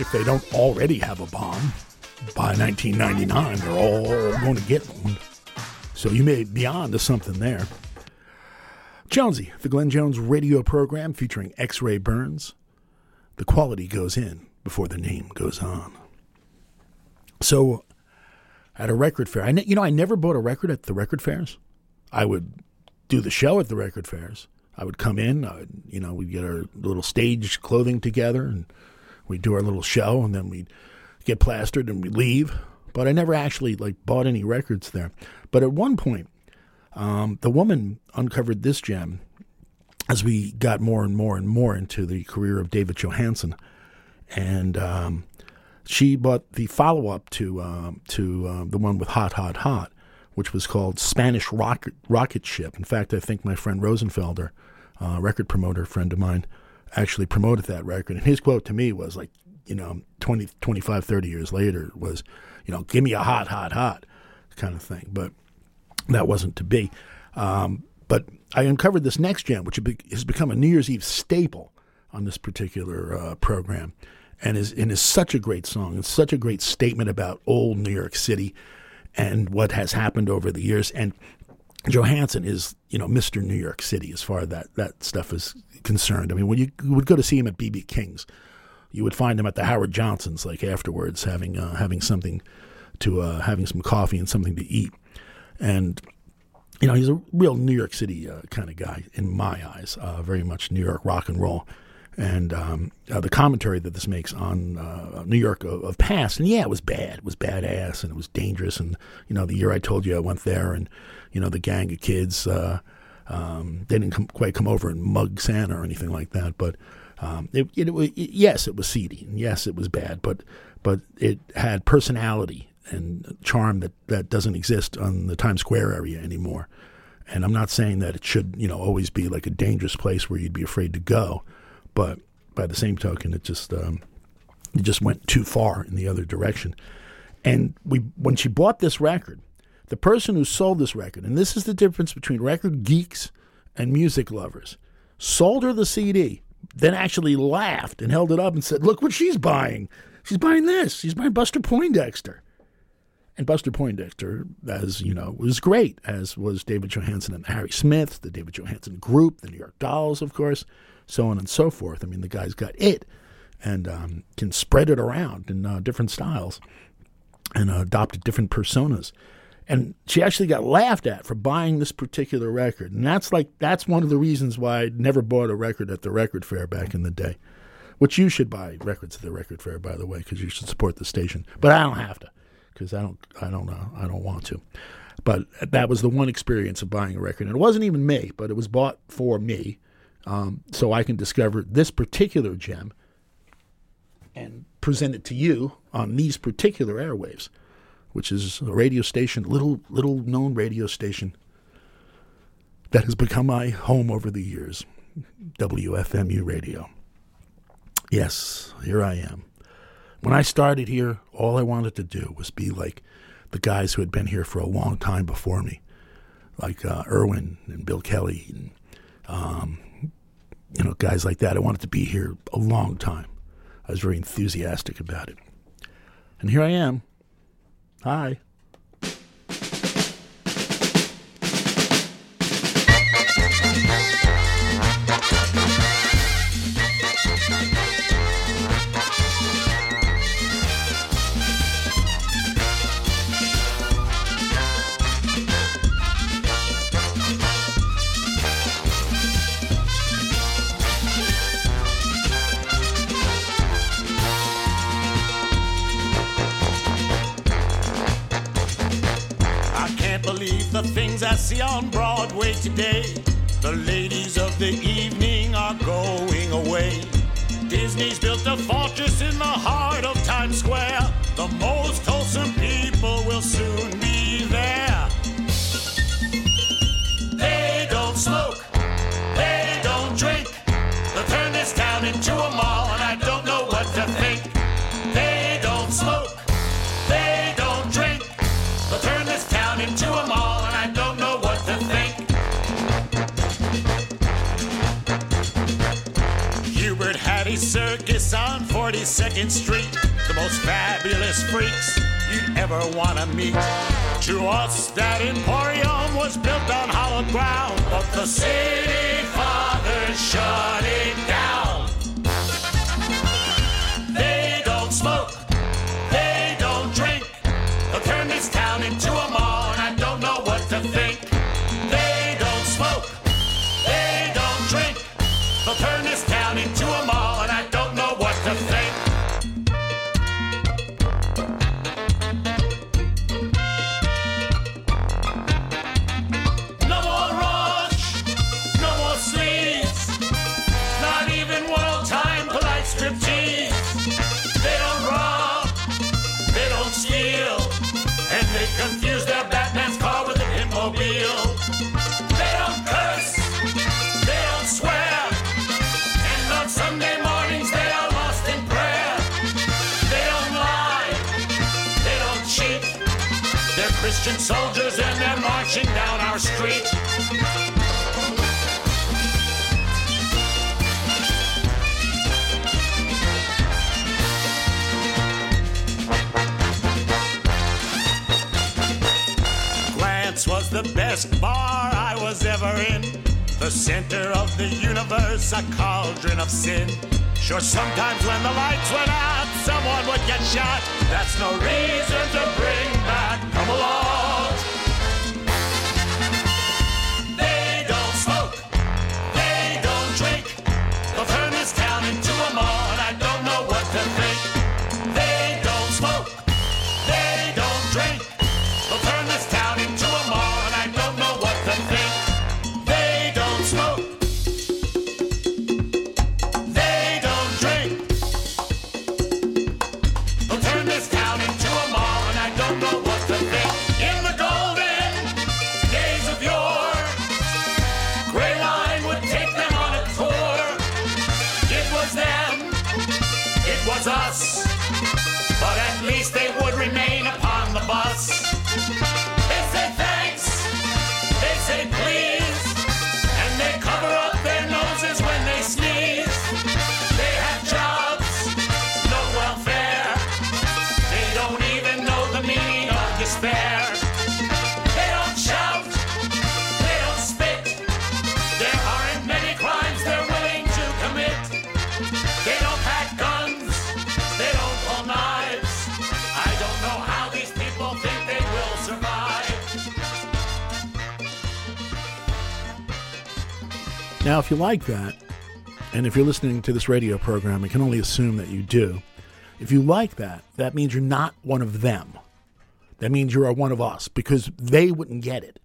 if they don't already have a bomb, by 1999, they're all going to get one. So you may be on to something there. Jonesy, the Glen Jones radio program featuring X Ray Burns. The quality goes in before the name goes on. So, at a record fair, I ne- you know I never bought a record at the record fairs. I would do the show at the record fairs. I would come in, I would, you know, we'd get our little stage clothing together, and we'd do our little show, and then we'd get plastered and we'd leave. But I never actually like bought any records there. But at one point, um, the woman uncovered this gem as we got more and more and more into the career of David Johansen, and um, she bought the follow up to um, to uh, the one with Hot Hot Hot, which was called Spanish Rocket Rocket Ship. In fact, I think my friend Rosenfelder, uh, record promoter friend of mine, actually promoted that record, and his quote to me was like, you know, 20, 25, 30 years later was, you know, give me a hot, hot, hot kind of thing. But that wasn't to be. Um, but I uncovered this next gem, which has become a New Year's Eve staple on this particular uh, program, and is and is such a great song. It's such a great statement about old New York City and what has happened over the years. And Johansen is, you know, Mr. New York City as far as that that stuff is concerned. I mean, when you, would go to see him at BB King's, you would find him at the Howard Johnsons, like afterwards, having uh, having something to uh, having some coffee and something to eat, and you know he's a real New York City uh, kind of guy in my eyes, uh, very much New York rock and roll, and um, uh, the commentary that this makes on uh, New York of, of past, and yeah, it was bad, it was badass, and it was dangerous, and you know the year I told you I went there, and you know the gang of kids. Uh, um, they didn't come, quite come over and mug Santa or anything like that, but um, it, it, it, yes, it was seedy, and yes, it was bad, but but it had personality and charm that, that doesn't exist on the Times Square area anymore. And I'm not saying that it should, you know, always be like a dangerous place where you'd be afraid to go, but by the same token, it just um, it just went too far in the other direction. And we when she bought this record, the person who sold this record, and this is the difference between record geeks and music lovers, sold her the CD, then actually laughed and held it up and said, "Look what she's buying. She's buying this. She's buying Buster Poindexter." And Buster Poindexter, as you know, was great, as was David Johansen and Harry Smith, the David Johansen Group, the New York Dolls, of course, so on and so forth. I mean, the guy's got it and um, can spread it around in uh, different styles and uh, different personas. And she actually got laughed at for buying this particular record. And that's like that's one of the reasons why I never bought a record at the record fair back in the day. Which you should buy records at the record fair, by the way, because you should support the station. But I don't have to because I don't I don't know I don't want to. But that was the one experience of buying a record, and it wasn't even me, but it was bought for me, um, so I can discover this particular gem and present it to you on these particular airwaves, which is a radio station, little little known radio station that has become my home over the years, WFMU Radio. Yes, here I am. When I started here, all I wanted to do was be like the guys who had been here for a long time before me, like uh, Irwin and Bill Kelly, and um, you know, guys like that. I wanted to be here a long time. I was very enthusiastic about it, and here I am. Hi. 42nd Street, the most fabulous freaks you'd ever want to meet. To us, that emporium was built on hollow ground, but the city fathers shut it Christian soldiers and they're marching down our street. Glance was the best bar I was ever in. The center of the universe, a cauldron of sin. Sure, sometimes when the lights went out, someone would get shot. That's no reason to bring back come along. If you like that, and if you're listening to this radio program, I can only assume that you do. If you like that, that means you're not one of them. That means you're one of us because they wouldn't get it.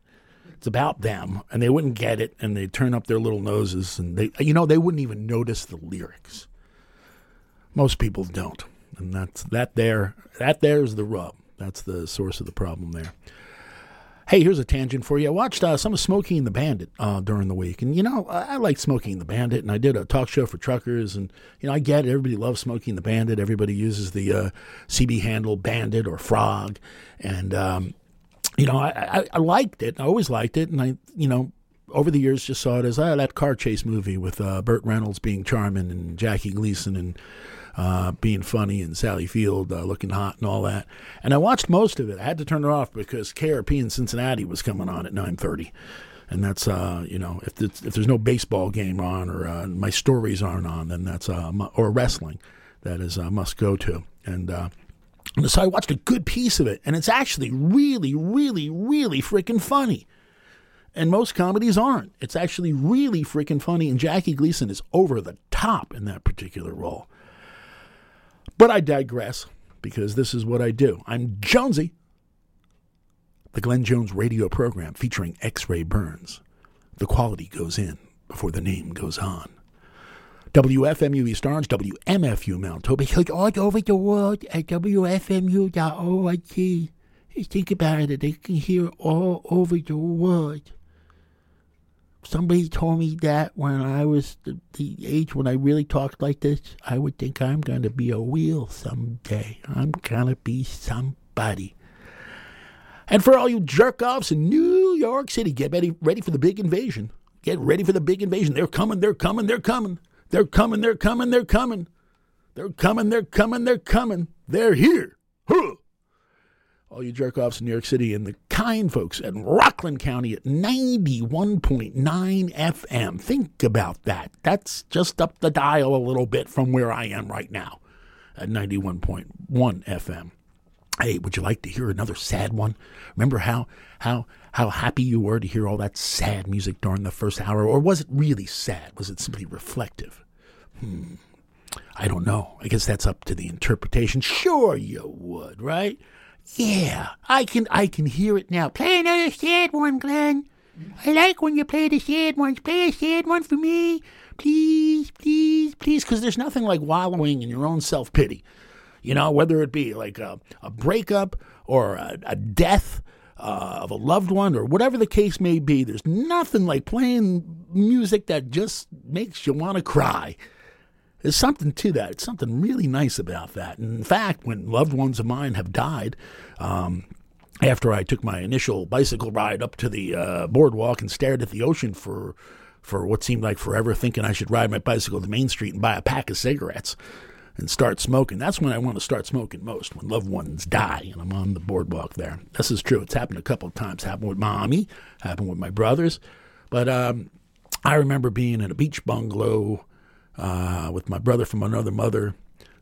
It's about them, and they wouldn't get it, and they turn up their little noses, and they, you know, they wouldn't even notice the lyrics. Most people don't, and that's that. There, that there's the rub. That's the source of the problem there. Hey, here's a tangent for you. I watched uh, some of Smokey and the Bandit uh, during the week, and you know I, I like Smokey and the Bandit, and I did a talk show for truckers, and you know I get it. Everybody loves Smokey and the Bandit. Everybody uses the uh, CB handle Bandit or Frog, and um, you know I, I, I liked it. I always liked it, and I you know over the years just saw it as uh, that car chase movie with uh, Burt Reynolds being charming and Jackie Gleason and uh, being funny and Sally Field uh, looking hot and all that. And I watched most of it. I had to turn it off because KRP in Cincinnati was coming on at 9:30. And that's uh, you know if if there's no baseball game on or uh, my stories aren't on, then that's uh, or wrestling that is uh, must go to. And and so I watched a good piece of it, and it's actually really, really, really freaking funny. And most comedies aren't. It's actually really freaking funny, and Jackie Gleason is over the top in that particular role. But I digress because this is what I do. I'm Jonesy, the Glen Jones radio program featuring X Ray Burns. The quality goes in before the name goes on. WFMU East Orange, WMFU Mount Toby, heard all over the world at WFMU.org. Think about it, they can hear all over the world. Somebody told me that when I was the, the age when I really talked like this, I would think I'm going to be a wheel someday. I'm going to be somebody. And for all you jerk offs in New York City, get ready, ready for the big invasion. Get ready for the big invasion. They're coming, they're coming, they're coming. They're coming, they're coming, they're coming. They're coming, they're coming, they're coming. They're here. Huh. All you jerk offs in New York City and the kind folks at Rockland County at 91.9 FM. Think about that. That's just up the dial a little bit from where I am right now at 91.1 FM. Hey, would you like to hear another sad one? Remember how how how happy you were to hear all that sad music during the first hour, or was it really sad? Was it simply reflective? Hmm. I don't know. I guess that's up to the interpretation. Sure you would, right? Yeah, I can I can hear it now. Play another sad one, Glen. I like when you play the sad ones. Play a sad one for me. Please, please, please, because there's nothing like wallowing in your own self pity. You know, whether it be like a, a breakup or a, a death uh, of a loved one or whatever the case may be, there's nothing like playing music that just makes you want to cry. There's something to that. It's something really nice about that. And in fact, when loved ones of mine have died, um, after I took my initial bicycle ride up to the uh, boardwalk and stared at the ocean for for what seemed like forever, thinking I should ride my bicycle to Main Street and buy a pack of cigarettes and start smoking. That's when I want to start smoking most, when loved ones die and I'm on the boardwalk there. This is true. It's happened a couple of times. Happened with mommy, happened with my brothers. But um, I remember being in a beach bungalow uh, with my brother from another mother,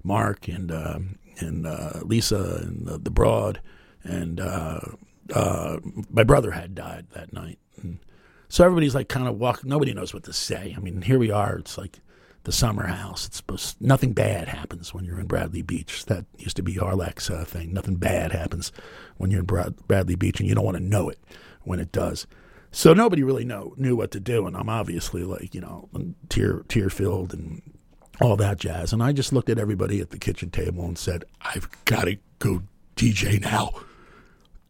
Mark, and uh, and uh, Lisa and the, the broad, and uh, uh, my brother had died that night. And so everybody's like kind of walking. Nobody knows what to say. I mean, here we are. It's like the summer house. It's supposed nothing bad happens when you're in Bradley Beach. That used to be Harlack's uh, thing. Nothing bad happens when you're in Brad, Bradley Beach, and you don't want to know it when it does. So nobody really know knew what to do, and I'm obviously like you know tear tear filled and all that jazz. And I just looked at everybody at the kitchen table and said, "I've got to go DJ now."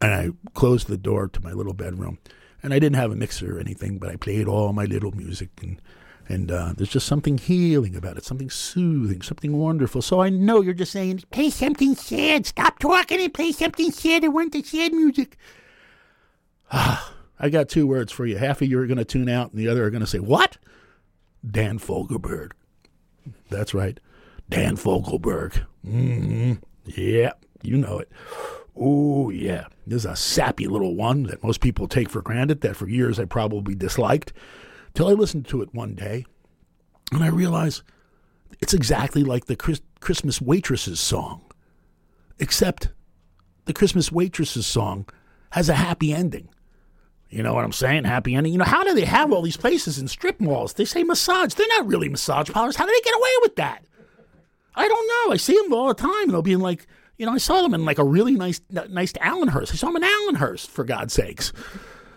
And I closed the door to my little bedroom, and I didn't have a mixer or anything, but I played all my little music and. And uh, there's just something healing about it, something soothing, something wonderful. So I know you're just saying, play something sad, stop talking and play something sad. I want the sad music. I got two words for you. Half of you are going to tune out, and the other are going to say, What? Dan Fogelberg. That's right. Dan Fogelberg. hmm Yeah, you know it. Oh, yeah. This is a sappy little one that most people take for granted, that for years I probably disliked, till I listened to it one day, and I realized it's exactly like the Chris- Christmas Waitresses song, except the Christmas Waitresses song has a happy ending. You know what I'm saying? Happy ending. You know, how do they have all these places in strip malls? They say massage. They're not really massage parlors. How do they get away with that? I don't know. I see them all the time. They'll be in like, you know, I saw them in like a really nice, nice Allenhurst. I saw them in Allenhurst, for God's sakes.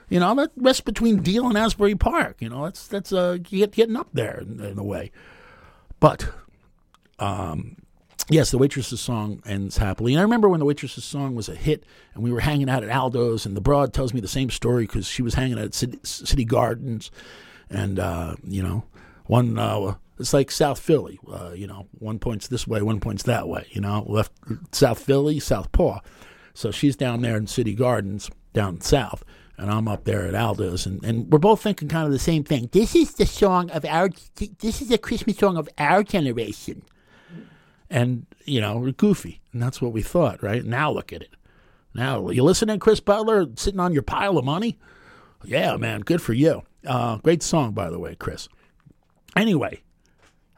You know, that rests between Deal and Asbury Park. You know, that's that's uh, getting up there in, in a way. But, um, yes, the waitress's song ends happily. And I remember when the waitress's song was a hit, and we were hanging out at Aldo's, and the broad tells me the same story because she was hanging out at City, City Gardens, and uh, you know, one uh, it's like South Philly. Uh, you know, one points this way, one points that way. You know, left South Philly, South Paw. So she's down there in City Gardens, down south, and I'm up there at Aldo's, and, and we're both thinking kind of the same thing. This is the song of our. This is a Christmas song of our generation and you know goofy. And that's what we thought right? Now look at it. Now you listening chris butler sitting on your pile of money? Yeah man good for you. Uh, great song by the way chris. Anyway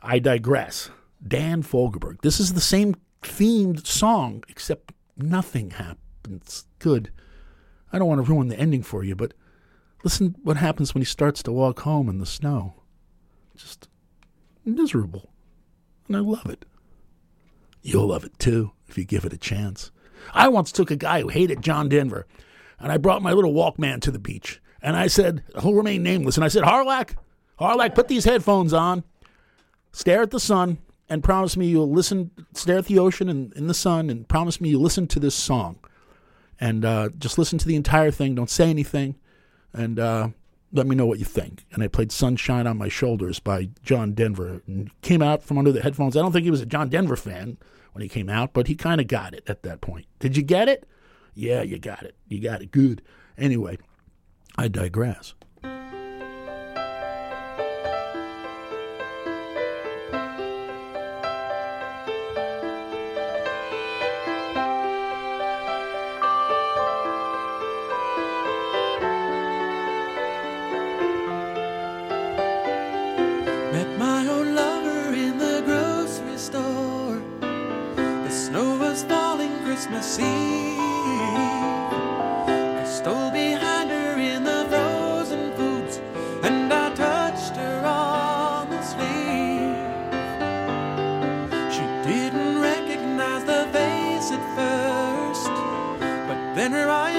i digress. Dan fogelberg. This is the same themed song except nothing happens. Good. I don't want to ruin the ending for you but listen what happens when he starts to walk home in the snow. Just miserable. And i love it You'll love it too if you give it a chance. I once took a guy who hated John Denver, and I brought my little Walkman to the beach. And I said, he'll remain nameless. And I said, Harlack, Harlack, put these headphones on, stare at the sun, and promise me you'll listen, stare at the ocean and in the sun, and promise me you'll listen to this song. And uh, just listen to the entire thing. Don't say anything. And uh, let me know what you think. And I played Sunshine on My Shoulders by John Denver. And came out from under the headphones. I don't think he was a John Denver fan when he came out, but he kind of got it at that point. Did you get it? Yeah, you got it. You got it. Good. Anyway, I digress. Then her eyes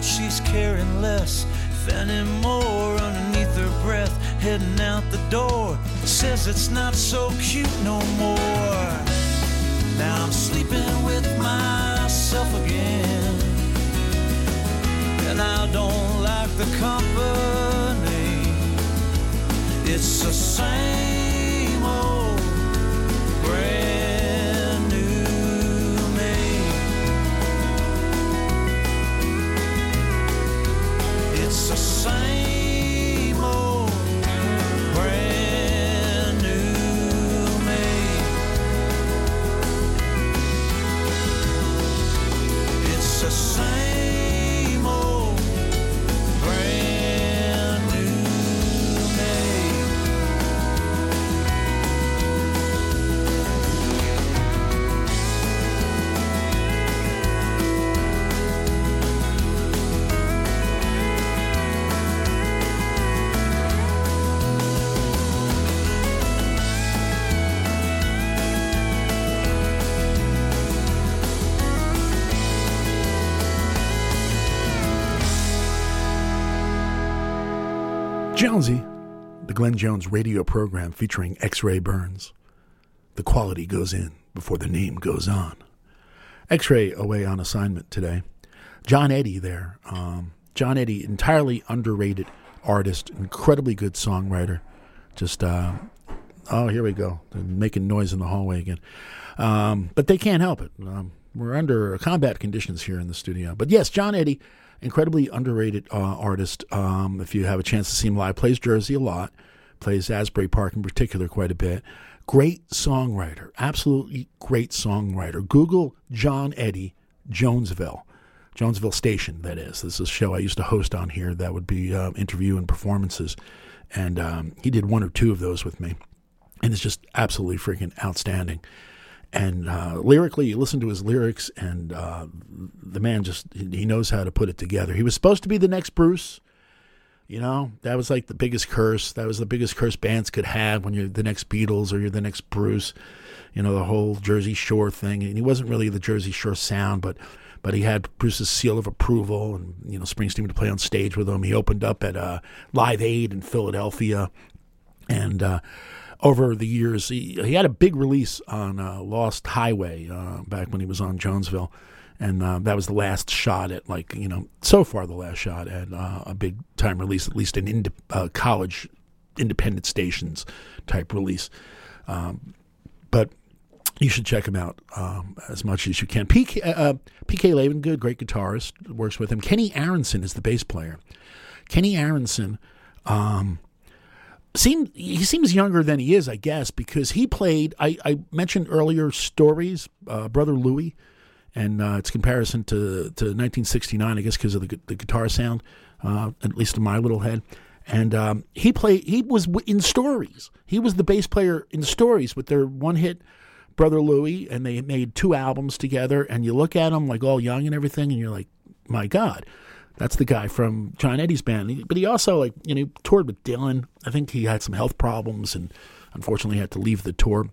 bored, she's caring less. If more underneath her breath, heading out the door. Says it's not so cute no more. Now I'm sleeping with myself again. And I don't like the company. It's the same Jonesy, the Glen Jones radio program featuring X Ray Burns. The quality goes in before the name goes on. X Ray away on assignment today. John Eddie there. Um, John Eddie, entirely underrated artist, incredibly good songwriter. Just, uh, oh, here we go. They're making noise in the hallway again. Um, but they can't help it. Um, we're under combat conditions here in the studio. But yes, John Eddie, incredibly underrated uh, artist. Um, if you have a chance to see him live, plays Jersey a lot, plays Asbury Park in particular quite a bit. Great songwriter, absolutely great songwriter. Google John Eddie Jonesville, Jonesville Station. That is. This is a show I used to host on here. That would be uh, interview and performances, and um, he did one or two of those with me, and it's just absolutely freaking outstanding. And uh, lyrically, you listen to his lyrics, and uh, the man just he knows how to put it together. He was supposed to be the next Bruce. You know, that was like the biggest curse. That was the biggest curse bands could have when you're the next Beatles or you're the next Bruce. You know, the whole Jersey Shore thing. And he wasn't really the Jersey Shore sound, but but he had Bruce's seal of approval, and you know, Springsteen to play on stage with him. He opened up at uh, Live Aid in Philadelphia, and uh, over the years. He, he had a big release on uh, Lost Highway uh, back when he was on Jonesville, and uh, that was the last shot at like you know so far the last shot at uh, a big time release, at least an ind- uh, college independent stations type release. Um, but you should check him out um, as much as you can. PK, uh, PK Laven, good, great guitarist, works with him. Kenny Aronson is the bass player. Kenny Aronson. Um, seemed he seems younger than he is, I guess, because he played. I, I mentioned earlier stories, uh, brother Louie, and uh, its comparison to to 1969, I guess, because of the the guitar sound, uh, at least in my little head. And um, he played. He was in stories. He was the bass player in stories with their one hit. Brother Louie, and they made two albums together. And you look at him like all young and everything, and you're like, my God, that's the guy from John Eddie's band. But he also like you know toured with Dylan. I think he had some health problems and unfortunately had to leave the tour.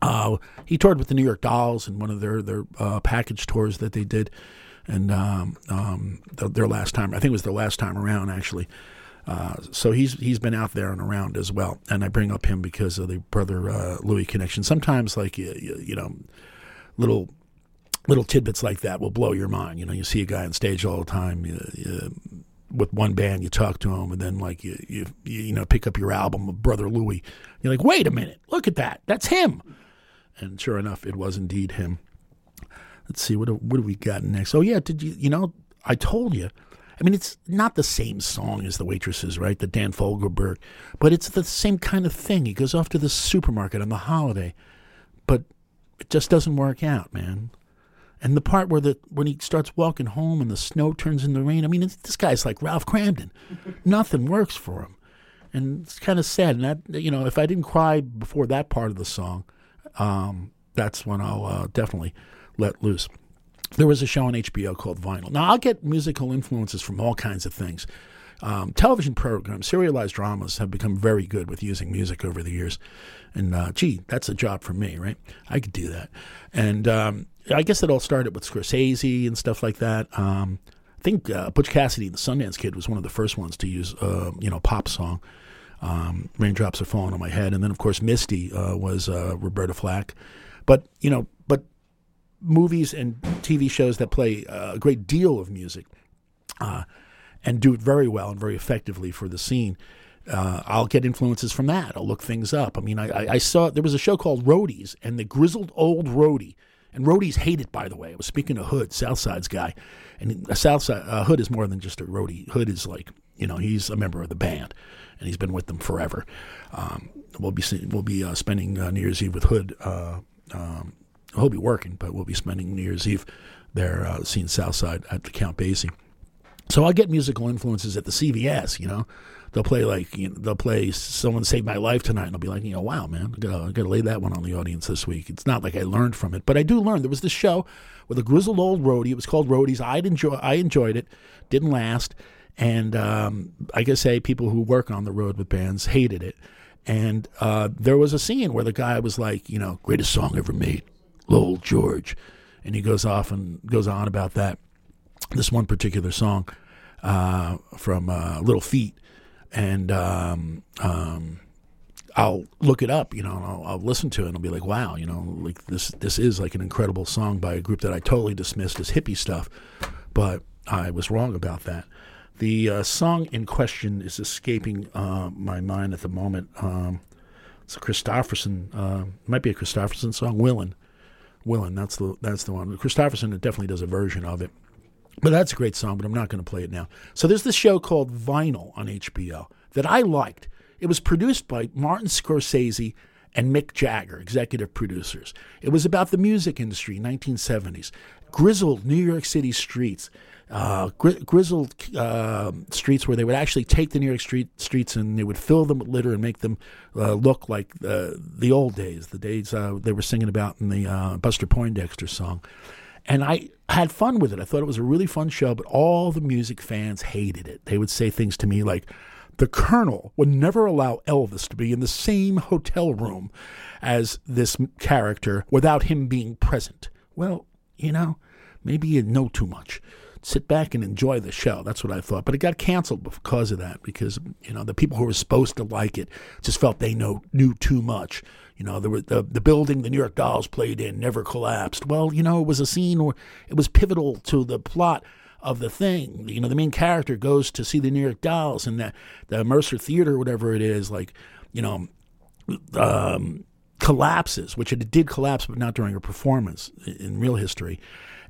Uh, he toured with the New York Dolls in one of their their uh, package tours that they did, and um, um, th- their last time I think it was their last time around actually. Uh, so he's he's been out there and around as well, and I bring up him because of the brother uh, Louie connection. Sometimes, like you, you know, little little tidbits like that will blow your mind. You know, you see a guy on stage all the time. You, you, with one band, you talk to him, and then like you, you, you know, pick up your album of Brother Louie. You're like, wait a minute, look at that, that's him. And sure enough, it was indeed him. Let's see what do- what do we got next? Oh yeah, did you you know? I told you. I mean, it's not the same song as the waitresses, right? The Dan Fogelberg, but it's the same kind of thing. He goes off to the supermarket on the holiday, but it just doesn't work out, man. And the part where the when he starts walking home and the snow turns into rain. I mean, it's, this guy's like Ralph Kramden. Nothing works for him, and it's kind of sad. And that you know, if I didn't cry before that part of the song, um, that's when I'll uh, definitely let loose. There was a show on HBO called Vinyl. Now I'll get musical influences from all kinds of things. Um, television programs, serialized dramas have become very good with using music over the years. And uh, gee, that's a job for me, right? I could do that. And um, I guess it all started with Scorsese and stuff like that. Um, I think uh, Butch Cassidy and the Sundance Kid was one of the first ones to use, uh, you know, pop song. Um, Raindrops are falling on my head, and then of course Misty uh, was uh, Roberta Flack. But you know, but movies and TV shows that play uh, a great deal of music uh, and do it very well and very effectively for the scene. Uh, I'll get influences from that. I'll look things up. I mean, I, I, I saw there was a show called Roadies, and the grizzled old roadie, and roadies hate it, by the way. I was speaking to Hood, Southside's guy, and Southside uh, Hood is more than just a roadie. Hood is like, you know, he's a member of the band, and he's been with them forever. Um, we'll be we'll be uh, spending uh, New Year's Eve with Hood. Uh, um, he'll be working, but we'll be spending New Year's Eve there, uh, seeing Southside at the Count Basie. So I get musical influences at the CVS. You know, they'll play like you know, they'll play "Someone Saved My Life Tonight," and I'll be like, you know, wow, man, I gotta, I gotta lay that one on the audience this week. It's not like I learned from it, but I do learn. There was this show with a grizzled old roadie. It was called Roadies. I'd enjoy, I enjoyed it. Didn't last, and um, I guess say people who work on the road with bands hated it. And uh, there was a scene where the guy was like, you know, greatest song ever made, Lowell George, and he goes off and goes on about that this one particular song uh, from uh, Little Feat, and um, um, I'll look it up, you know, and I'll, I'll listen to it, and I'll be like, wow, you know, like this this is like an incredible song by a group that I totally dismissed as hippie stuff, but I was wrong about that. The uh, song in question is escaping uh, my mind at the moment. Um, it's a Kristofferson, uh, might be a Kristofferson song, Willin'. Willin', that's the that's the one. Kristofferson definitely does a version of it. But that's a great song, but I'm not going to play it now. So there's this show called Vinyl on HBO that I liked. It was produced by Martin Scorsese and Mick Jagger, executive producers. It was about the music industry, 1970s, grizzled New York City streets, uh, gri- grizzled uh, streets where they would actually take the New York street streets and they would fill them with litter and make them uh, look like uh, the old days, the days uh, they were singing about in the uh, Buster Poindexter song. And I had fun with it. I thought it was a really fun show, but all the music fans hated it. They would say things to me like, the Colonel would never allow Elvis to be in the same hotel room as this character without him being present. Well, you know, maybe you know too much. sit back and enjoy the show. That's what I thought. But it got canceled because of that, because you know the people who were supposed to like it just felt they know knew too much. You know, there were the the building the New York Dolls played in never collapsed. Well, you know, it was a scene where it was pivotal to the plot of the thing. You know, the main character goes to see the New York Dolls and the the Mercer Theater, whatever it is, like you know, um, collapses, which it did collapse, but not during a performance in real history.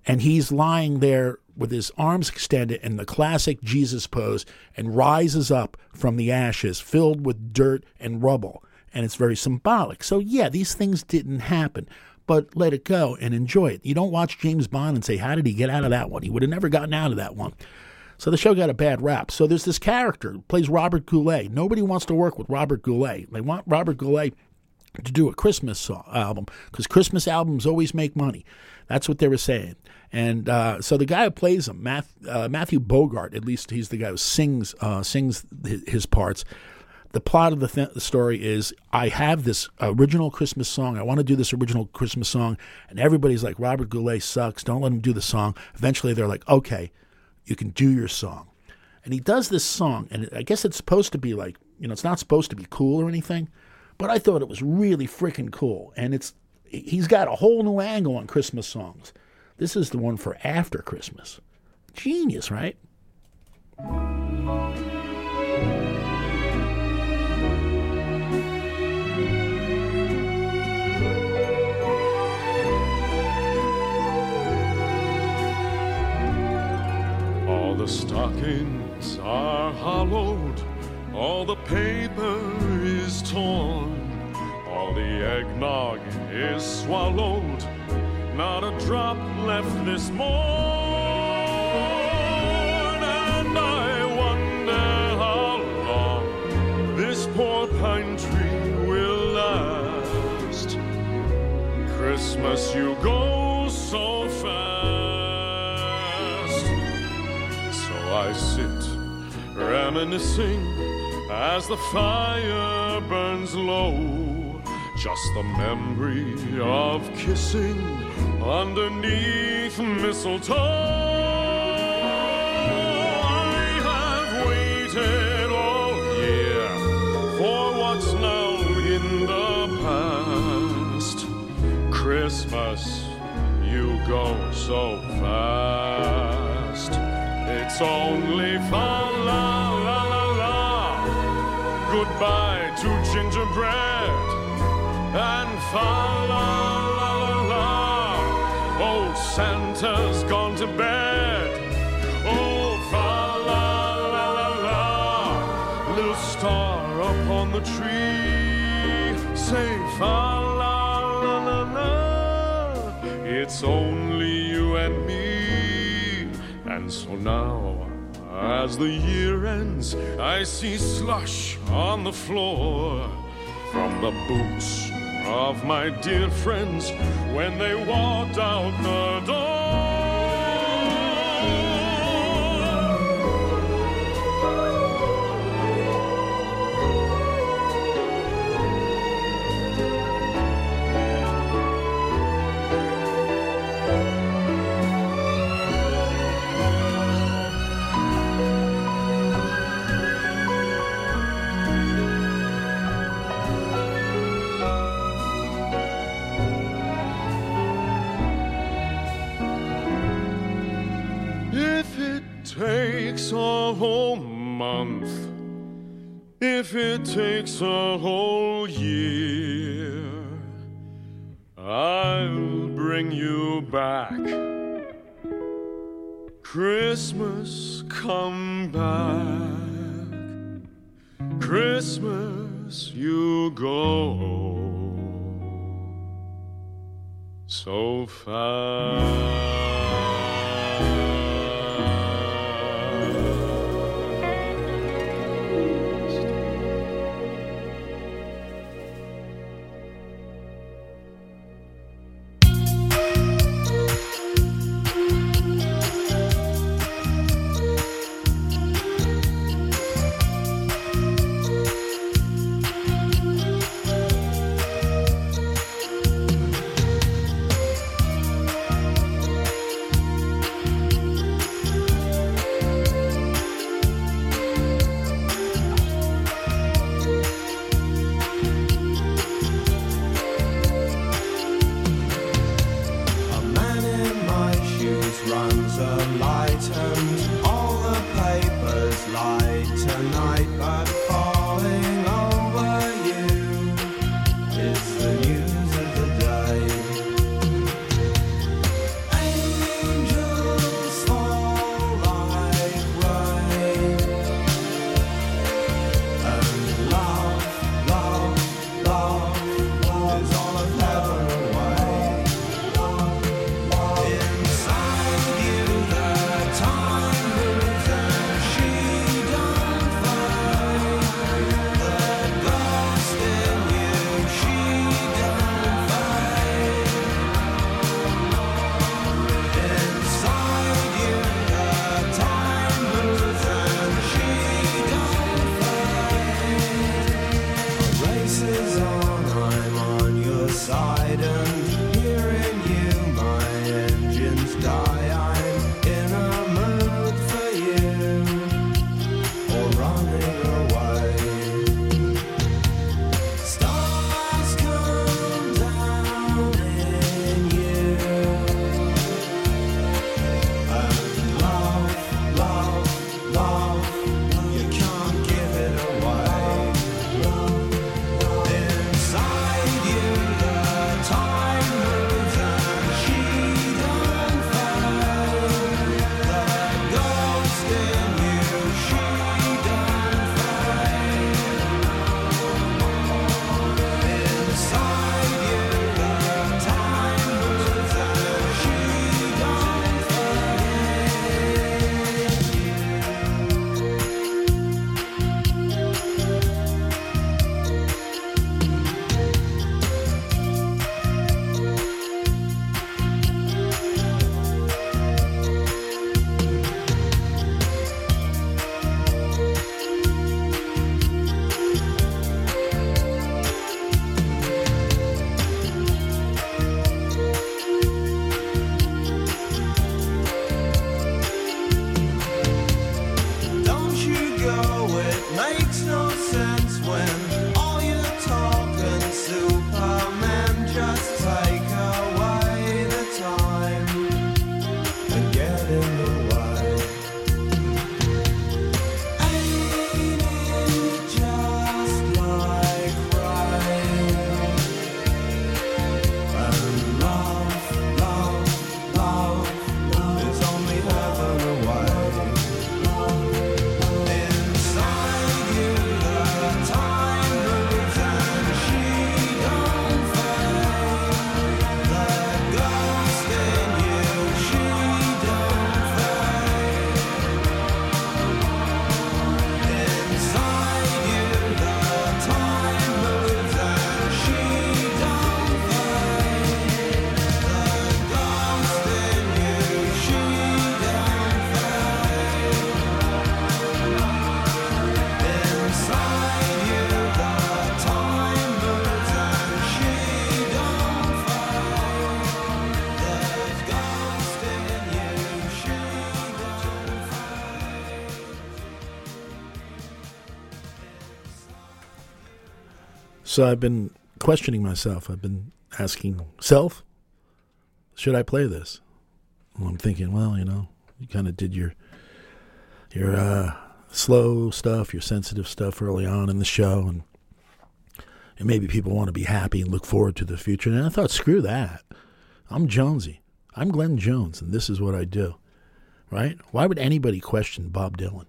And he's lying there with his arms extended in the classic Jesus pose and rises up from the ashes filled with dirt and rubble. And it's very symbolic. So, yeah, these things didn't happen, but let it go and enjoy it. You don't watch James Bond and say, How did he get out of that one? He would have never gotten out of that one. So the show got a bad rap. So there's this character plays Robert Goulet. Nobody wants to work with Robert Goulet. They want Robert Goulet to do a Christmas album because Christmas albums always make money. That's what they were saying. And uh, so the guy who plays him, Math, uh, Matthew Bogart, at least he's the guy who sings uh, sings his, his parts. The plot of the, th- the story is I have this original Christmas song. I want to do this original Christmas song. And everybody's like, Robert Goulet sucks. Don't let him do the song. Eventually they're like, okay, you can do your song. And he does this song. And I guess it's supposed to be like, you know, it's not supposed to be cool or anything. But I thought it was really freaking cool. And it's he's got a whole new angle on Christmas songs. This is the one for after Christmas. Genius, right? All the stockings are hollowed, all the paper is torn, all the eggnog is swallowed, not a drop left this morn. And I wonder how long this poor pine tree will last. Christmas, you go I sit reminiscing as the fire burns low. Just the memory of kissing underneath mistletoe. I have waited all year for what's now in the past. Christmas, you go so fast. It's only fa la la la la. Goodbye to gingerbread and fa la la la la. Old Santa's gone to bed. Oh fa la la la la. Little star upon the tree. Say fa la la la la. It's only so now, as the year ends, I see slush on the floor from the boots of my dear friends when they walked out the door. Takes a whole month, if it takes a whole year, I'll bring you back. Christmas, come back. Christmas, you go so fast. So I've been questioning myself. I've been asking self, should I play this? Well, I'm thinking, well, you know, you kind of did your your uh, slow stuff, your sensitive stuff early on in the show, and and maybe people want to be happy and look forward to the future. And I thought, screw that. I'm Jonesy. I'm Glen Jones, and this is what I do. Right? Why would anybody question Bob Dylan?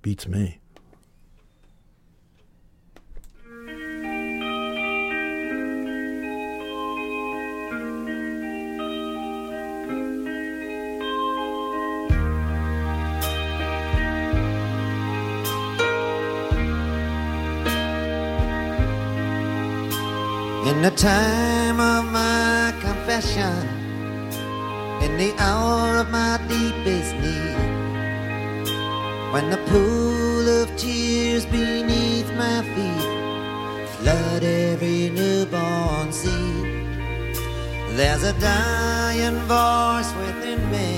Beats me. The time of my confession, in the hour of my deepest need, when the pool of tears beneath my feet flood every newborn seed, there's a dying voice within me,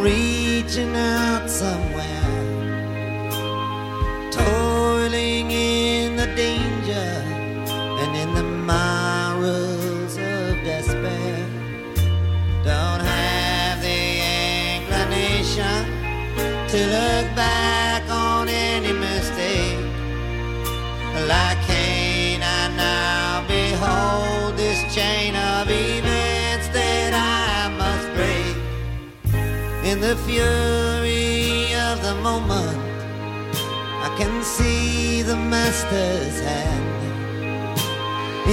reaching out somewhere, to look back on any mistake. Like Cain, I now behold this chain of events that I must break. In the fury of the moment, I can see the master's hand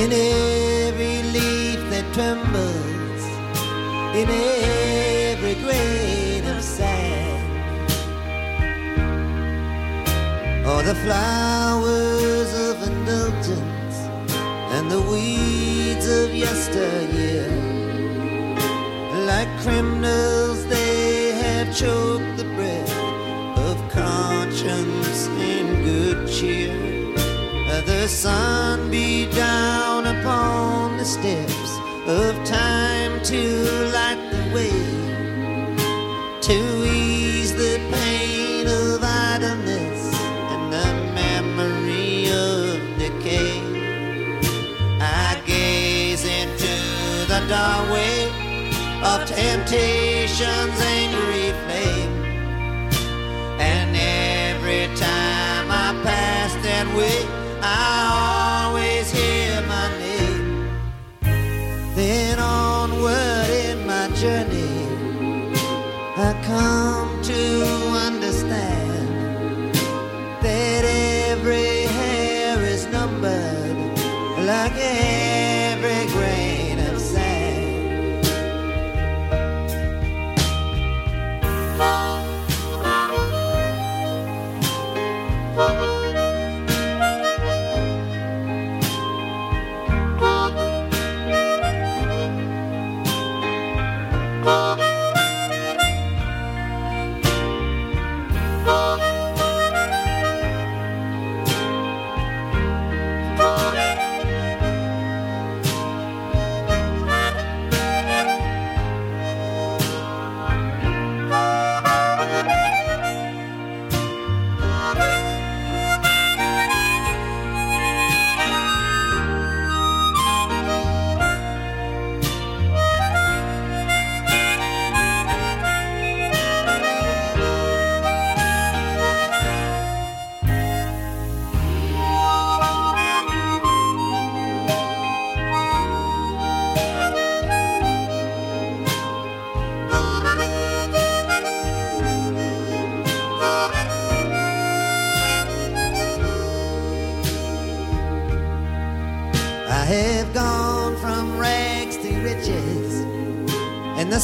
in every leaf that trembles, in every grain Or the flowers of indulgence and the weeds of yesteryear. Like criminals, they have choked the breath of conscience and good cheer. The sun beat down upon the steps of time to light of temptation's angry flame. And every time I pass that way, I always hear my name. Then onward in my journey,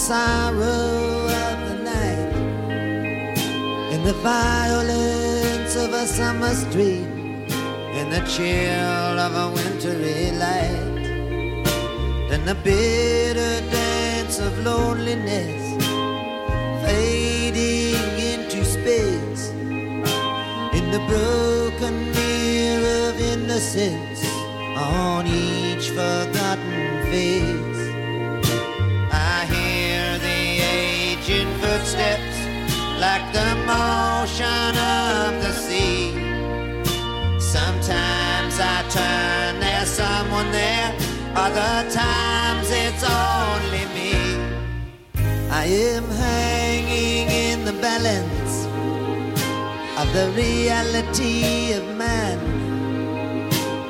sorrow of the night. And the violence of a summer street. In the chill of a wintry light. And the bitter dance of loneliness. Fading into space. In the broken mirror of innocence. On each forgotten motion of the sea. Sometimes I turn, there's someone there, other times it's only me. I am hanging in the balance of the reality of man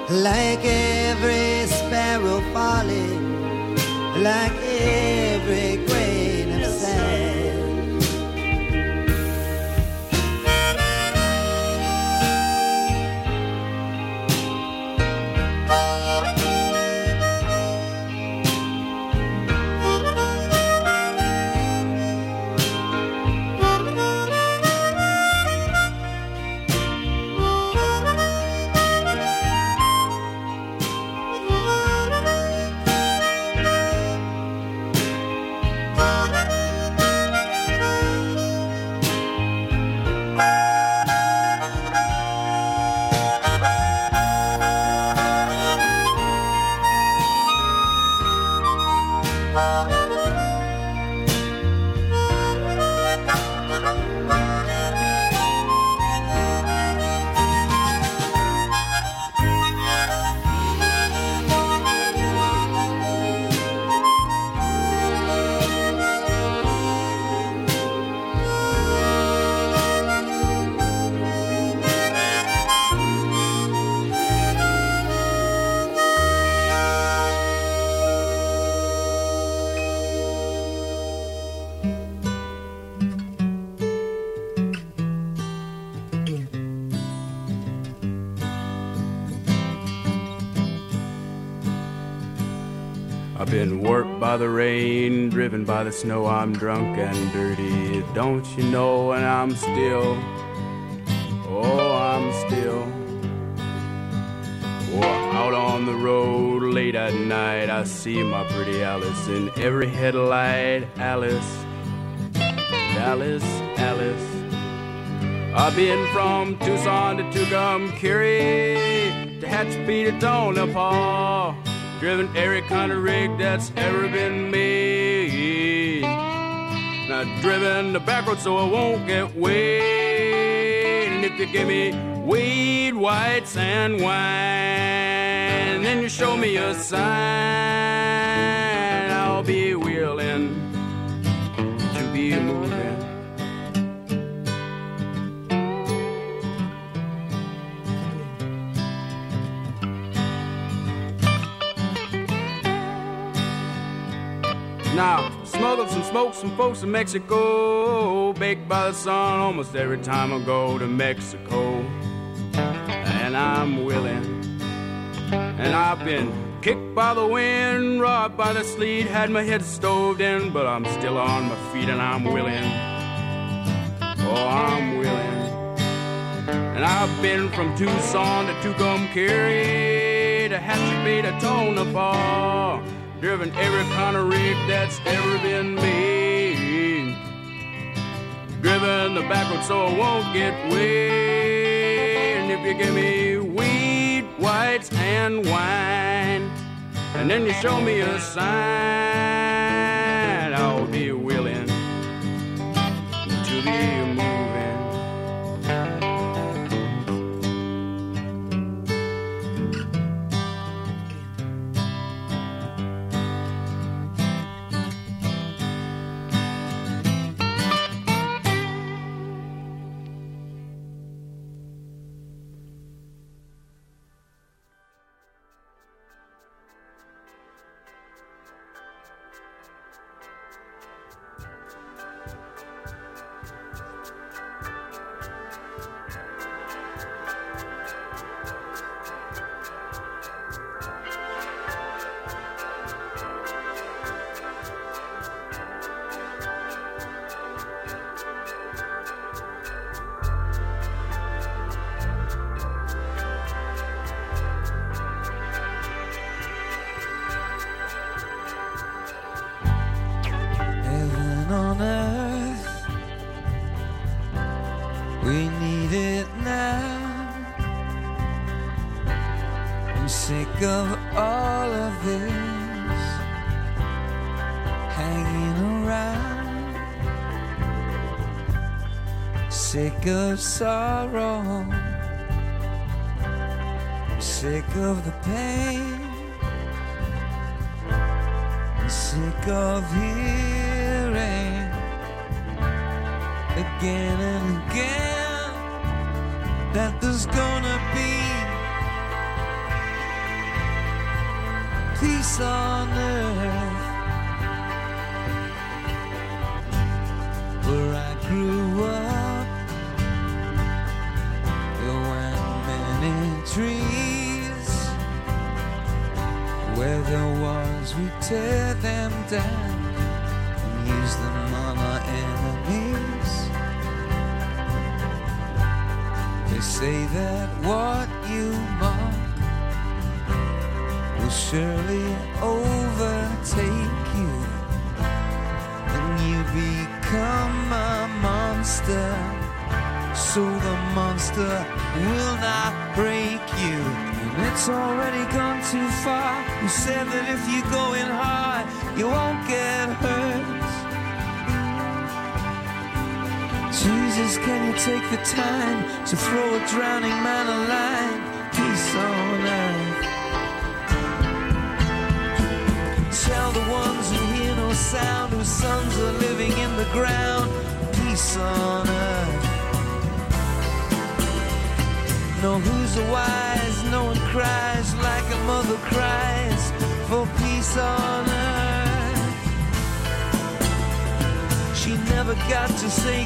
like every sparrow falling, like by the snow. I'm drunk and dirty. Don't you know? And I'm still, oh, I'm still. Oh, out on the road late at night, I see my pretty Alice in every headlight. Alice, Alice, Alice. I've been from Tucson to Tucumcari to hatch beat on the paw. Driven every kind of rig that's ever been made. Now driven the back so I won't get weighed. And if you give me weed, whites, and wine, then you show me a sign. I'll be willing to be moving. Now, smuggled some smoke, some folks in Mexico, baked by the sun almost every time I go to Mexico. And I'm willing. And I've been kicked by the wind, robbed by the sleet, had my head stoved in, but I'm still on my feet and I'm willing. Oh, I'm willing. And I've been from Tucson to Tucumcari Tehachapi to Tonopah. Driven every kind of rig that's ever been made. Driven the backward so I won't get weighed. And if you give me weed, whites, and wine, and then you show me a sign, I'll be willing to be Sick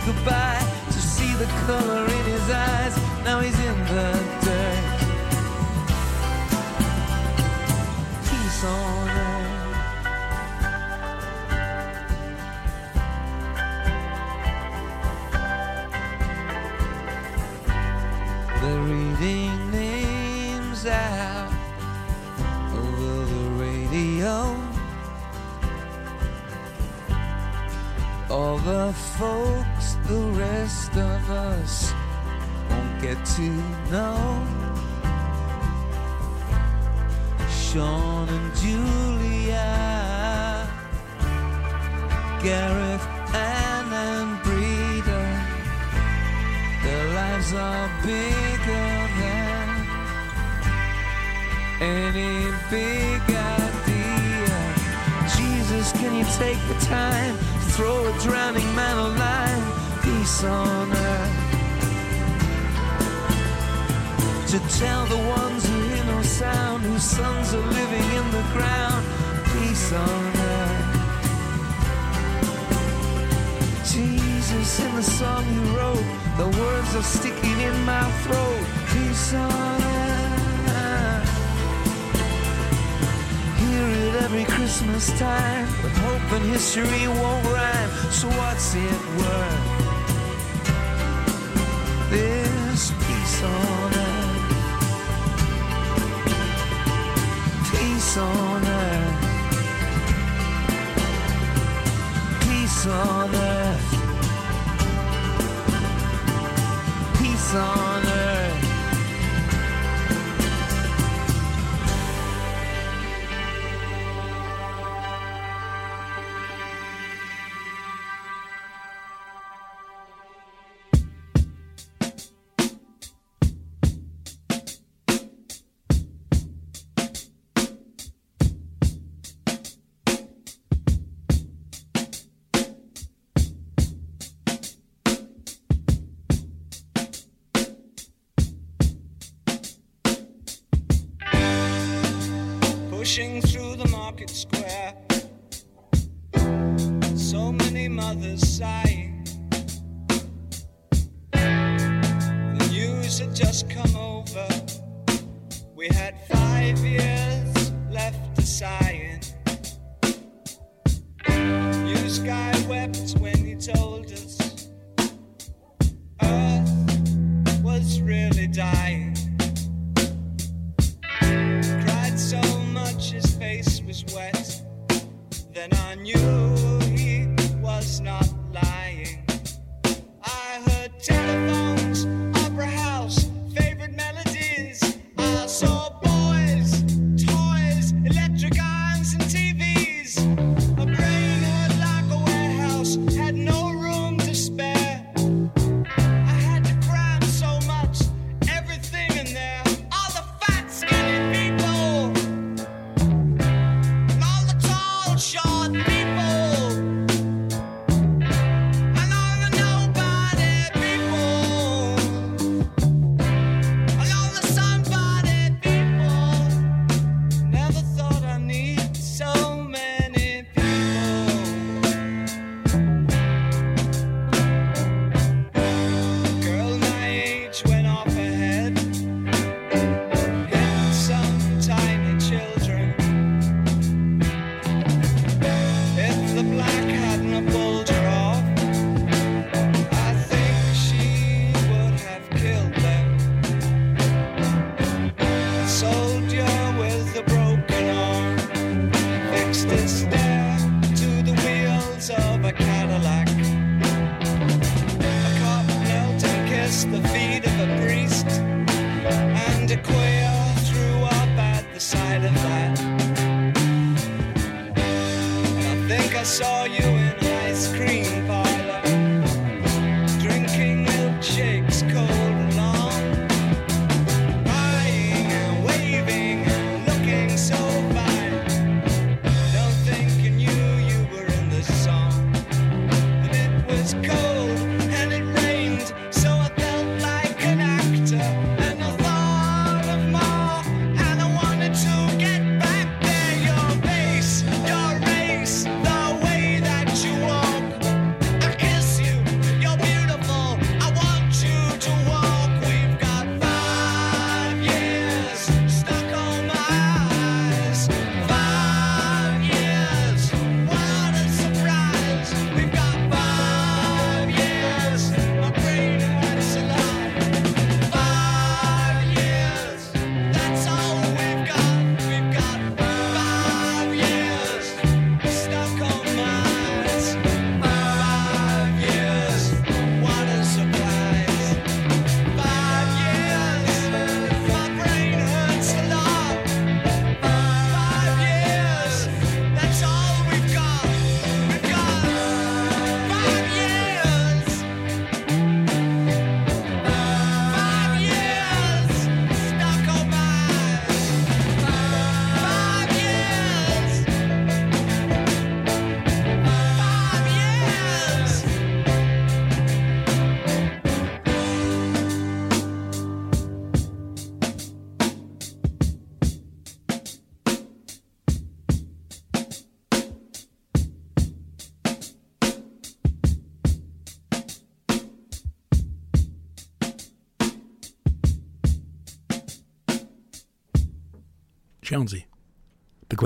goodbye to see the color in his eyes. Now he's in the peace in the song you wrote. The words are sticking in my throat. Peace on earth. Hear it every Christmas time. But hope and history won't rhyme. So what's it worth? This peace on earth. Peace on earth. Peace on earth. on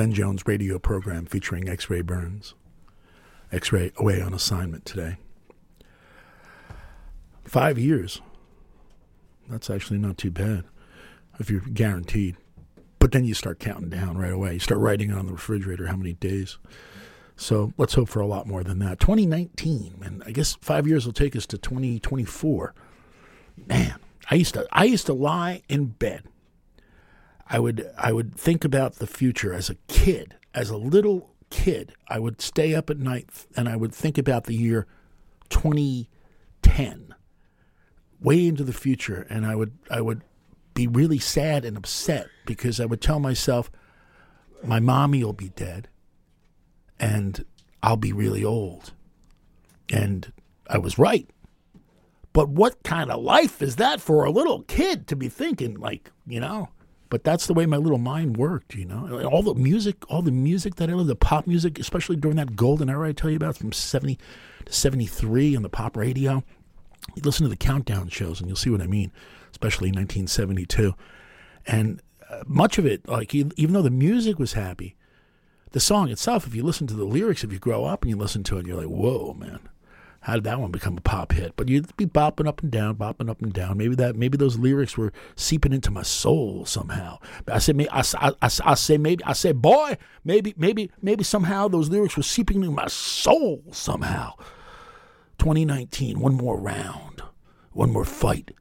Glen Jones radio program featuring X Ray Burns. X Ray away on assignment today. Five years. That's actually not too bad if you're guaranteed. But then you start counting down right away. You start writing on the refrigerator how many days. So let's hope for a lot more than that. 2019, and I guess five years will take us to 2024. Man, I used to I used to lie in bed. I would I would think about the future as a kid, as a little kid. I would stay up at night and I would think about the year 2010, way into the future, and I would I would be really sad and upset because I would tell myself, my mommy will be dead, and I'll be really old, and I was right. But what kind of life is that for a little kid to be thinking like, you know? But that's the way my little mind worked, you know. All the music, all the music that I love, the pop music, especially during that golden era I tell you about from 70 to 73 on the pop radio. You listen to the countdown shows and you'll see what I mean, especially 1972. And uh, much of it, like even though the music was happy, the song itself, if you listen to the lyrics, if you grow up and you listen to it, you're like, whoa, man, how did that one become a pop hit? But you'd be bopping up and down, bopping up and down. Maybe that, maybe those lyrics were seeping into my soul somehow. I may- I, I, I, I say, maybe, I say, boy, maybe, maybe, maybe somehow those lyrics were seeping into my soul somehow. 2019, one more round, one more fight.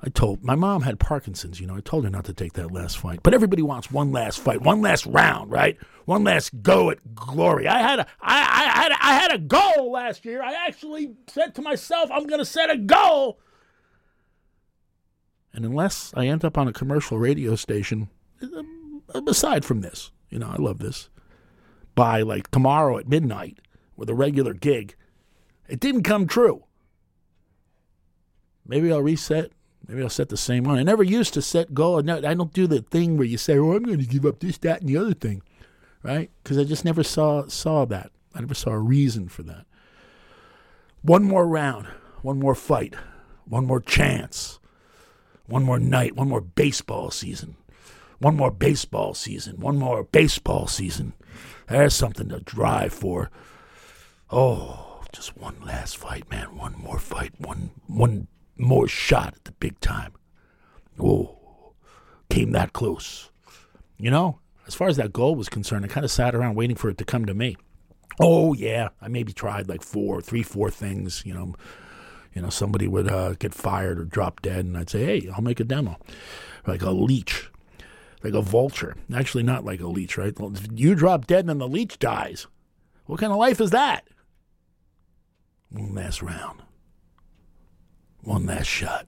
I told my mom had Parkinson's, you know. I told her not to take that last fight. But everybody wants one last fight, one last round, right? One last go at glory. I had a I, I had a, I had a goal last year. I actually said to myself, I'm going to set a goal. And unless I end up on a commercial radio station, uh, aside from this, you know, I love this. By like tomorrow at midnight with a regular gig, it didn't come true. Maybe I'll reset. Maybe I'll set the same one. I never used to set goal. No, I don't do the thing where you say, "Oh, I'm going to give up this, that, and the other thing," right? Because I just never saw saw that. I never saw a reason for that. One more round, one more fight, one more chance, one more night, one more baseball season, one more baseball season, one more baseball season. There's something to drive for. Oh, just one last fight, man. One more fight. One one more shot at the big time. Oh, came that close. You know, as far as that goal was concerned, I kind of sat around waiting for it to come to me. Oh yeah, I maybe tried like four, three, four things. You know, you know, somebody would uh, get fired or drop dead, and I'd say, "Hey, I'll make a demo." Like a leech, like a vulture. Actually, not like a leech, right? You drop dead, and then the leech dies. What kind of life is that? One last round. One last shot.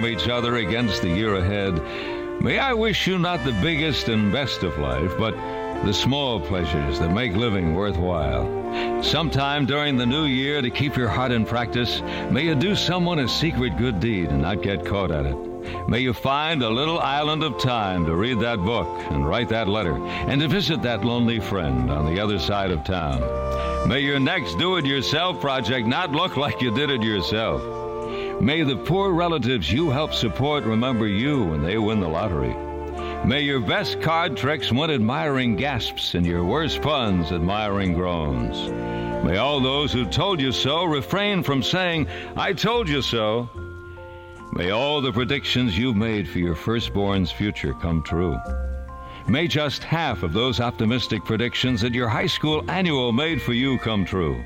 Touch each other against the year ahead, may I wish you not the biggest and best of life, but the small pleasures that make living worthwhile. Sometime during the new year, to keep your heart in practice, may you do someone a secret good deed and not get caught at it. May you find a little island of time to read that book and write that letter and to visit that lonely friend on the other side of town. May your next do it yourself project not look like you did it yourself. May the poor relatives you help support remember you when they win the lottery. May your best card tricks win admiring gasps and your worst puns admiring groans. May all those who told you so refrain from saying, I told you so. May all the predictions you've made for your firstborn's future come true. May just half of those optimistic predictions that your high school annual made for you come true.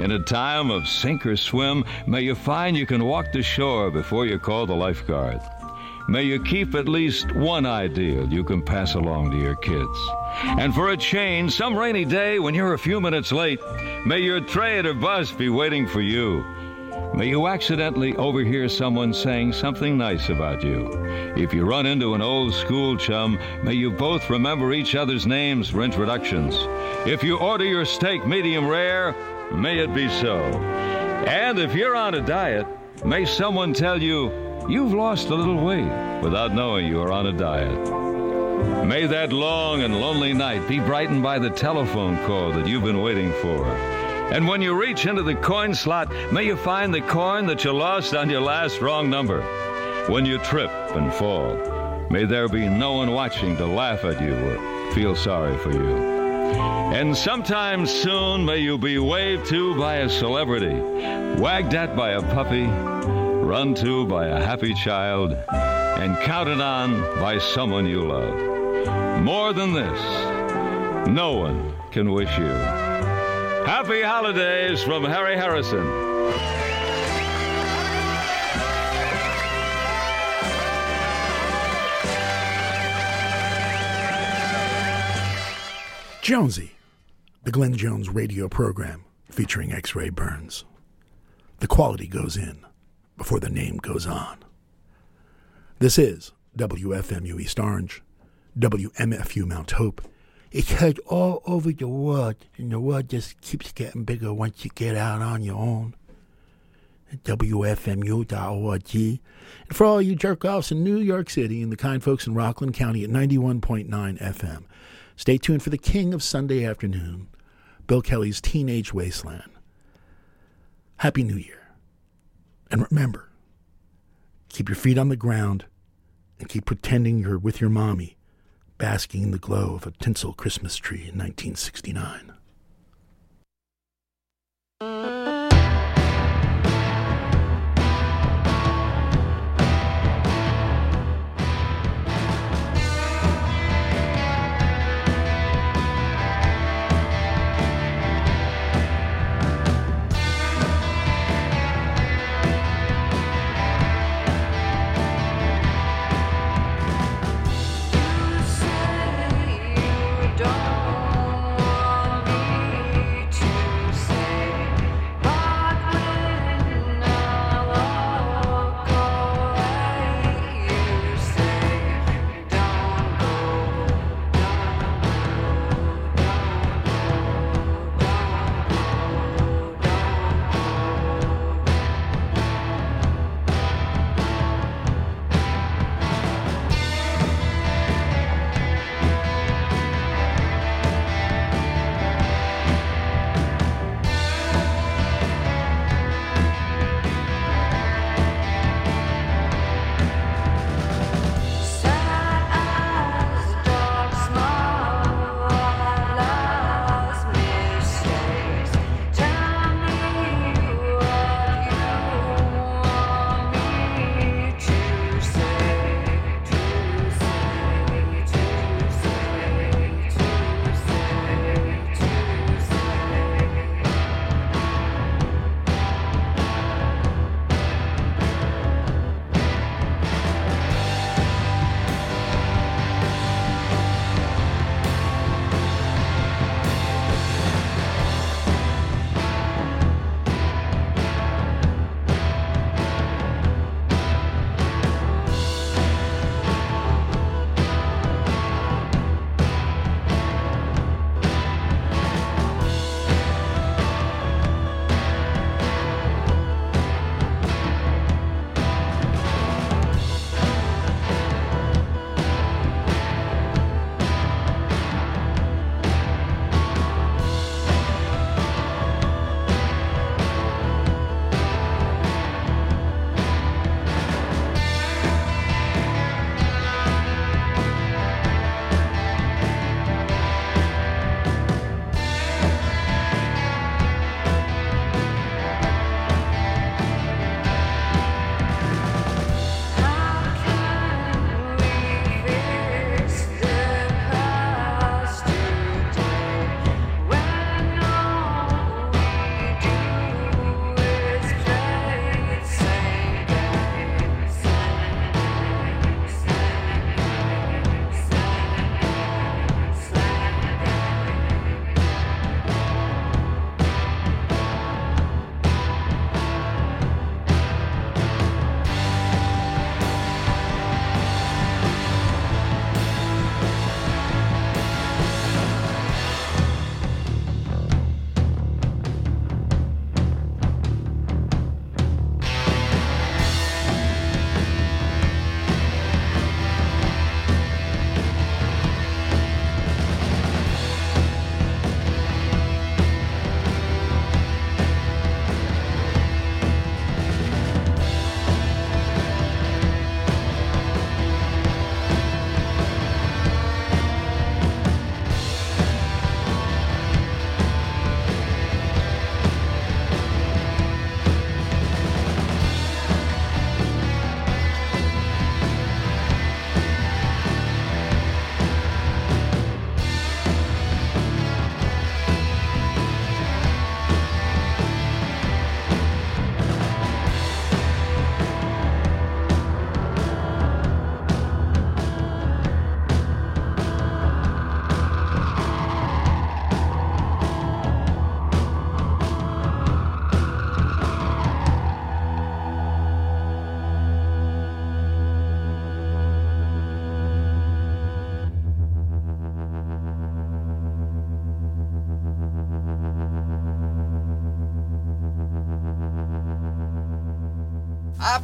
In a time of sink or swim, may you find you can walk the shore before you call the lifeguard. May you keep at least one ideal you can pass along to your kids. And for a change, some rainy day when you're a few minutes late, may your train or bus be waiting for you. May you accidentally overhear someone saying something nice about you. If you run into an old school chum, may you both remember each other's names for introductions. If you order your steak medium rare, may it be so. And if you're on a diet, may someone tell you you've lost a little weight without knowing you are on a diet. May that long and lonely night be brightened by the telephone call that you've been waiting for. And when you reach into the coin slot, may you find the coin that you lost on your last wrong number. When you trip and fall, may there be no one watching to laugh at you or feel sorry for you. And sometime soon may you be waved to by a celebrity, wagged at by a puppy, run to by a happy child, and counted on by someone you love. More than this, no one can wish you. Happy holidays from Harry Harrison. Jonesy, the Glen Jones radio program featuring X Ray Burns. The quality goes in before the name goes on. This is WFMU East Orange, WMFU Mount Hope. It's heard all over the world, and the world just keeps getting bigger once you get out on your own. WFMU.org. And for all you jerk offs in New York City and the kind folks in Rockland County at 91.9 FM, stay tuned for the king of Sunday afternoon, Bill Kelly's Teenage Wasteland. Happy New Year. And remember, keep your feet on the ground and keep pretending you're with your mommy, basking in the glow of a tinsel Christmas tree in 1969.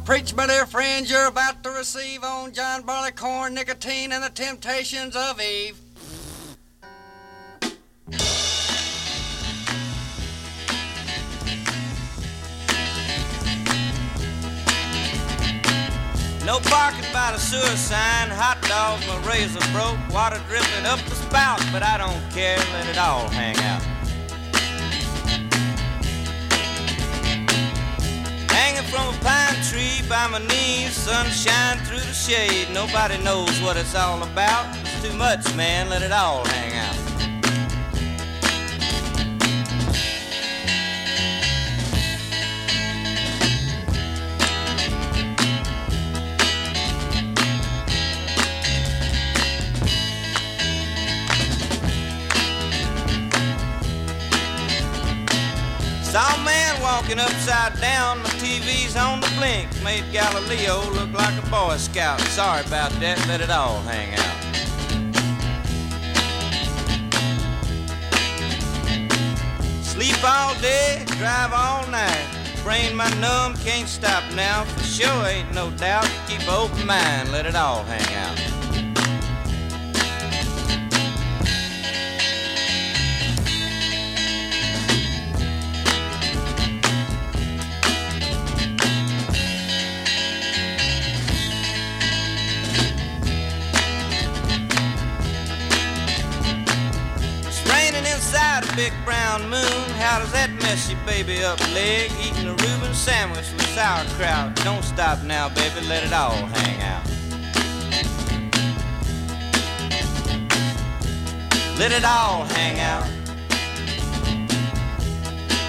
Preach, my dear friends, you're about to receive on John Barleycorn, nicotine, and the temptations of Eve. No barking by the sewer sign, hot dogs, my razor broke, water dripping up the spout, but I don't care, let it all hang out. From a pine tree by my knees, sunshine through the shade. Nobody knows what it's all about. It's too much, man, let it all hang out. Walking upside down, my TV's on the blink. Made Galileo look like a Boy Scout. Sorry about that, let it all hang out. Sleep all day, drive all night. Brain my numb, can't stop now. For sure ain't no doubt. Keep open mind, let it all hang out. Big brown moon. How does that mess your baby up leg? Eating a Reuben sandwich with sauerkraut. Don't stop now, baby, let it all hang out. Let it all hang out.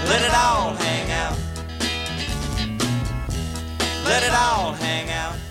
Let it all hang out. Let it all hang out.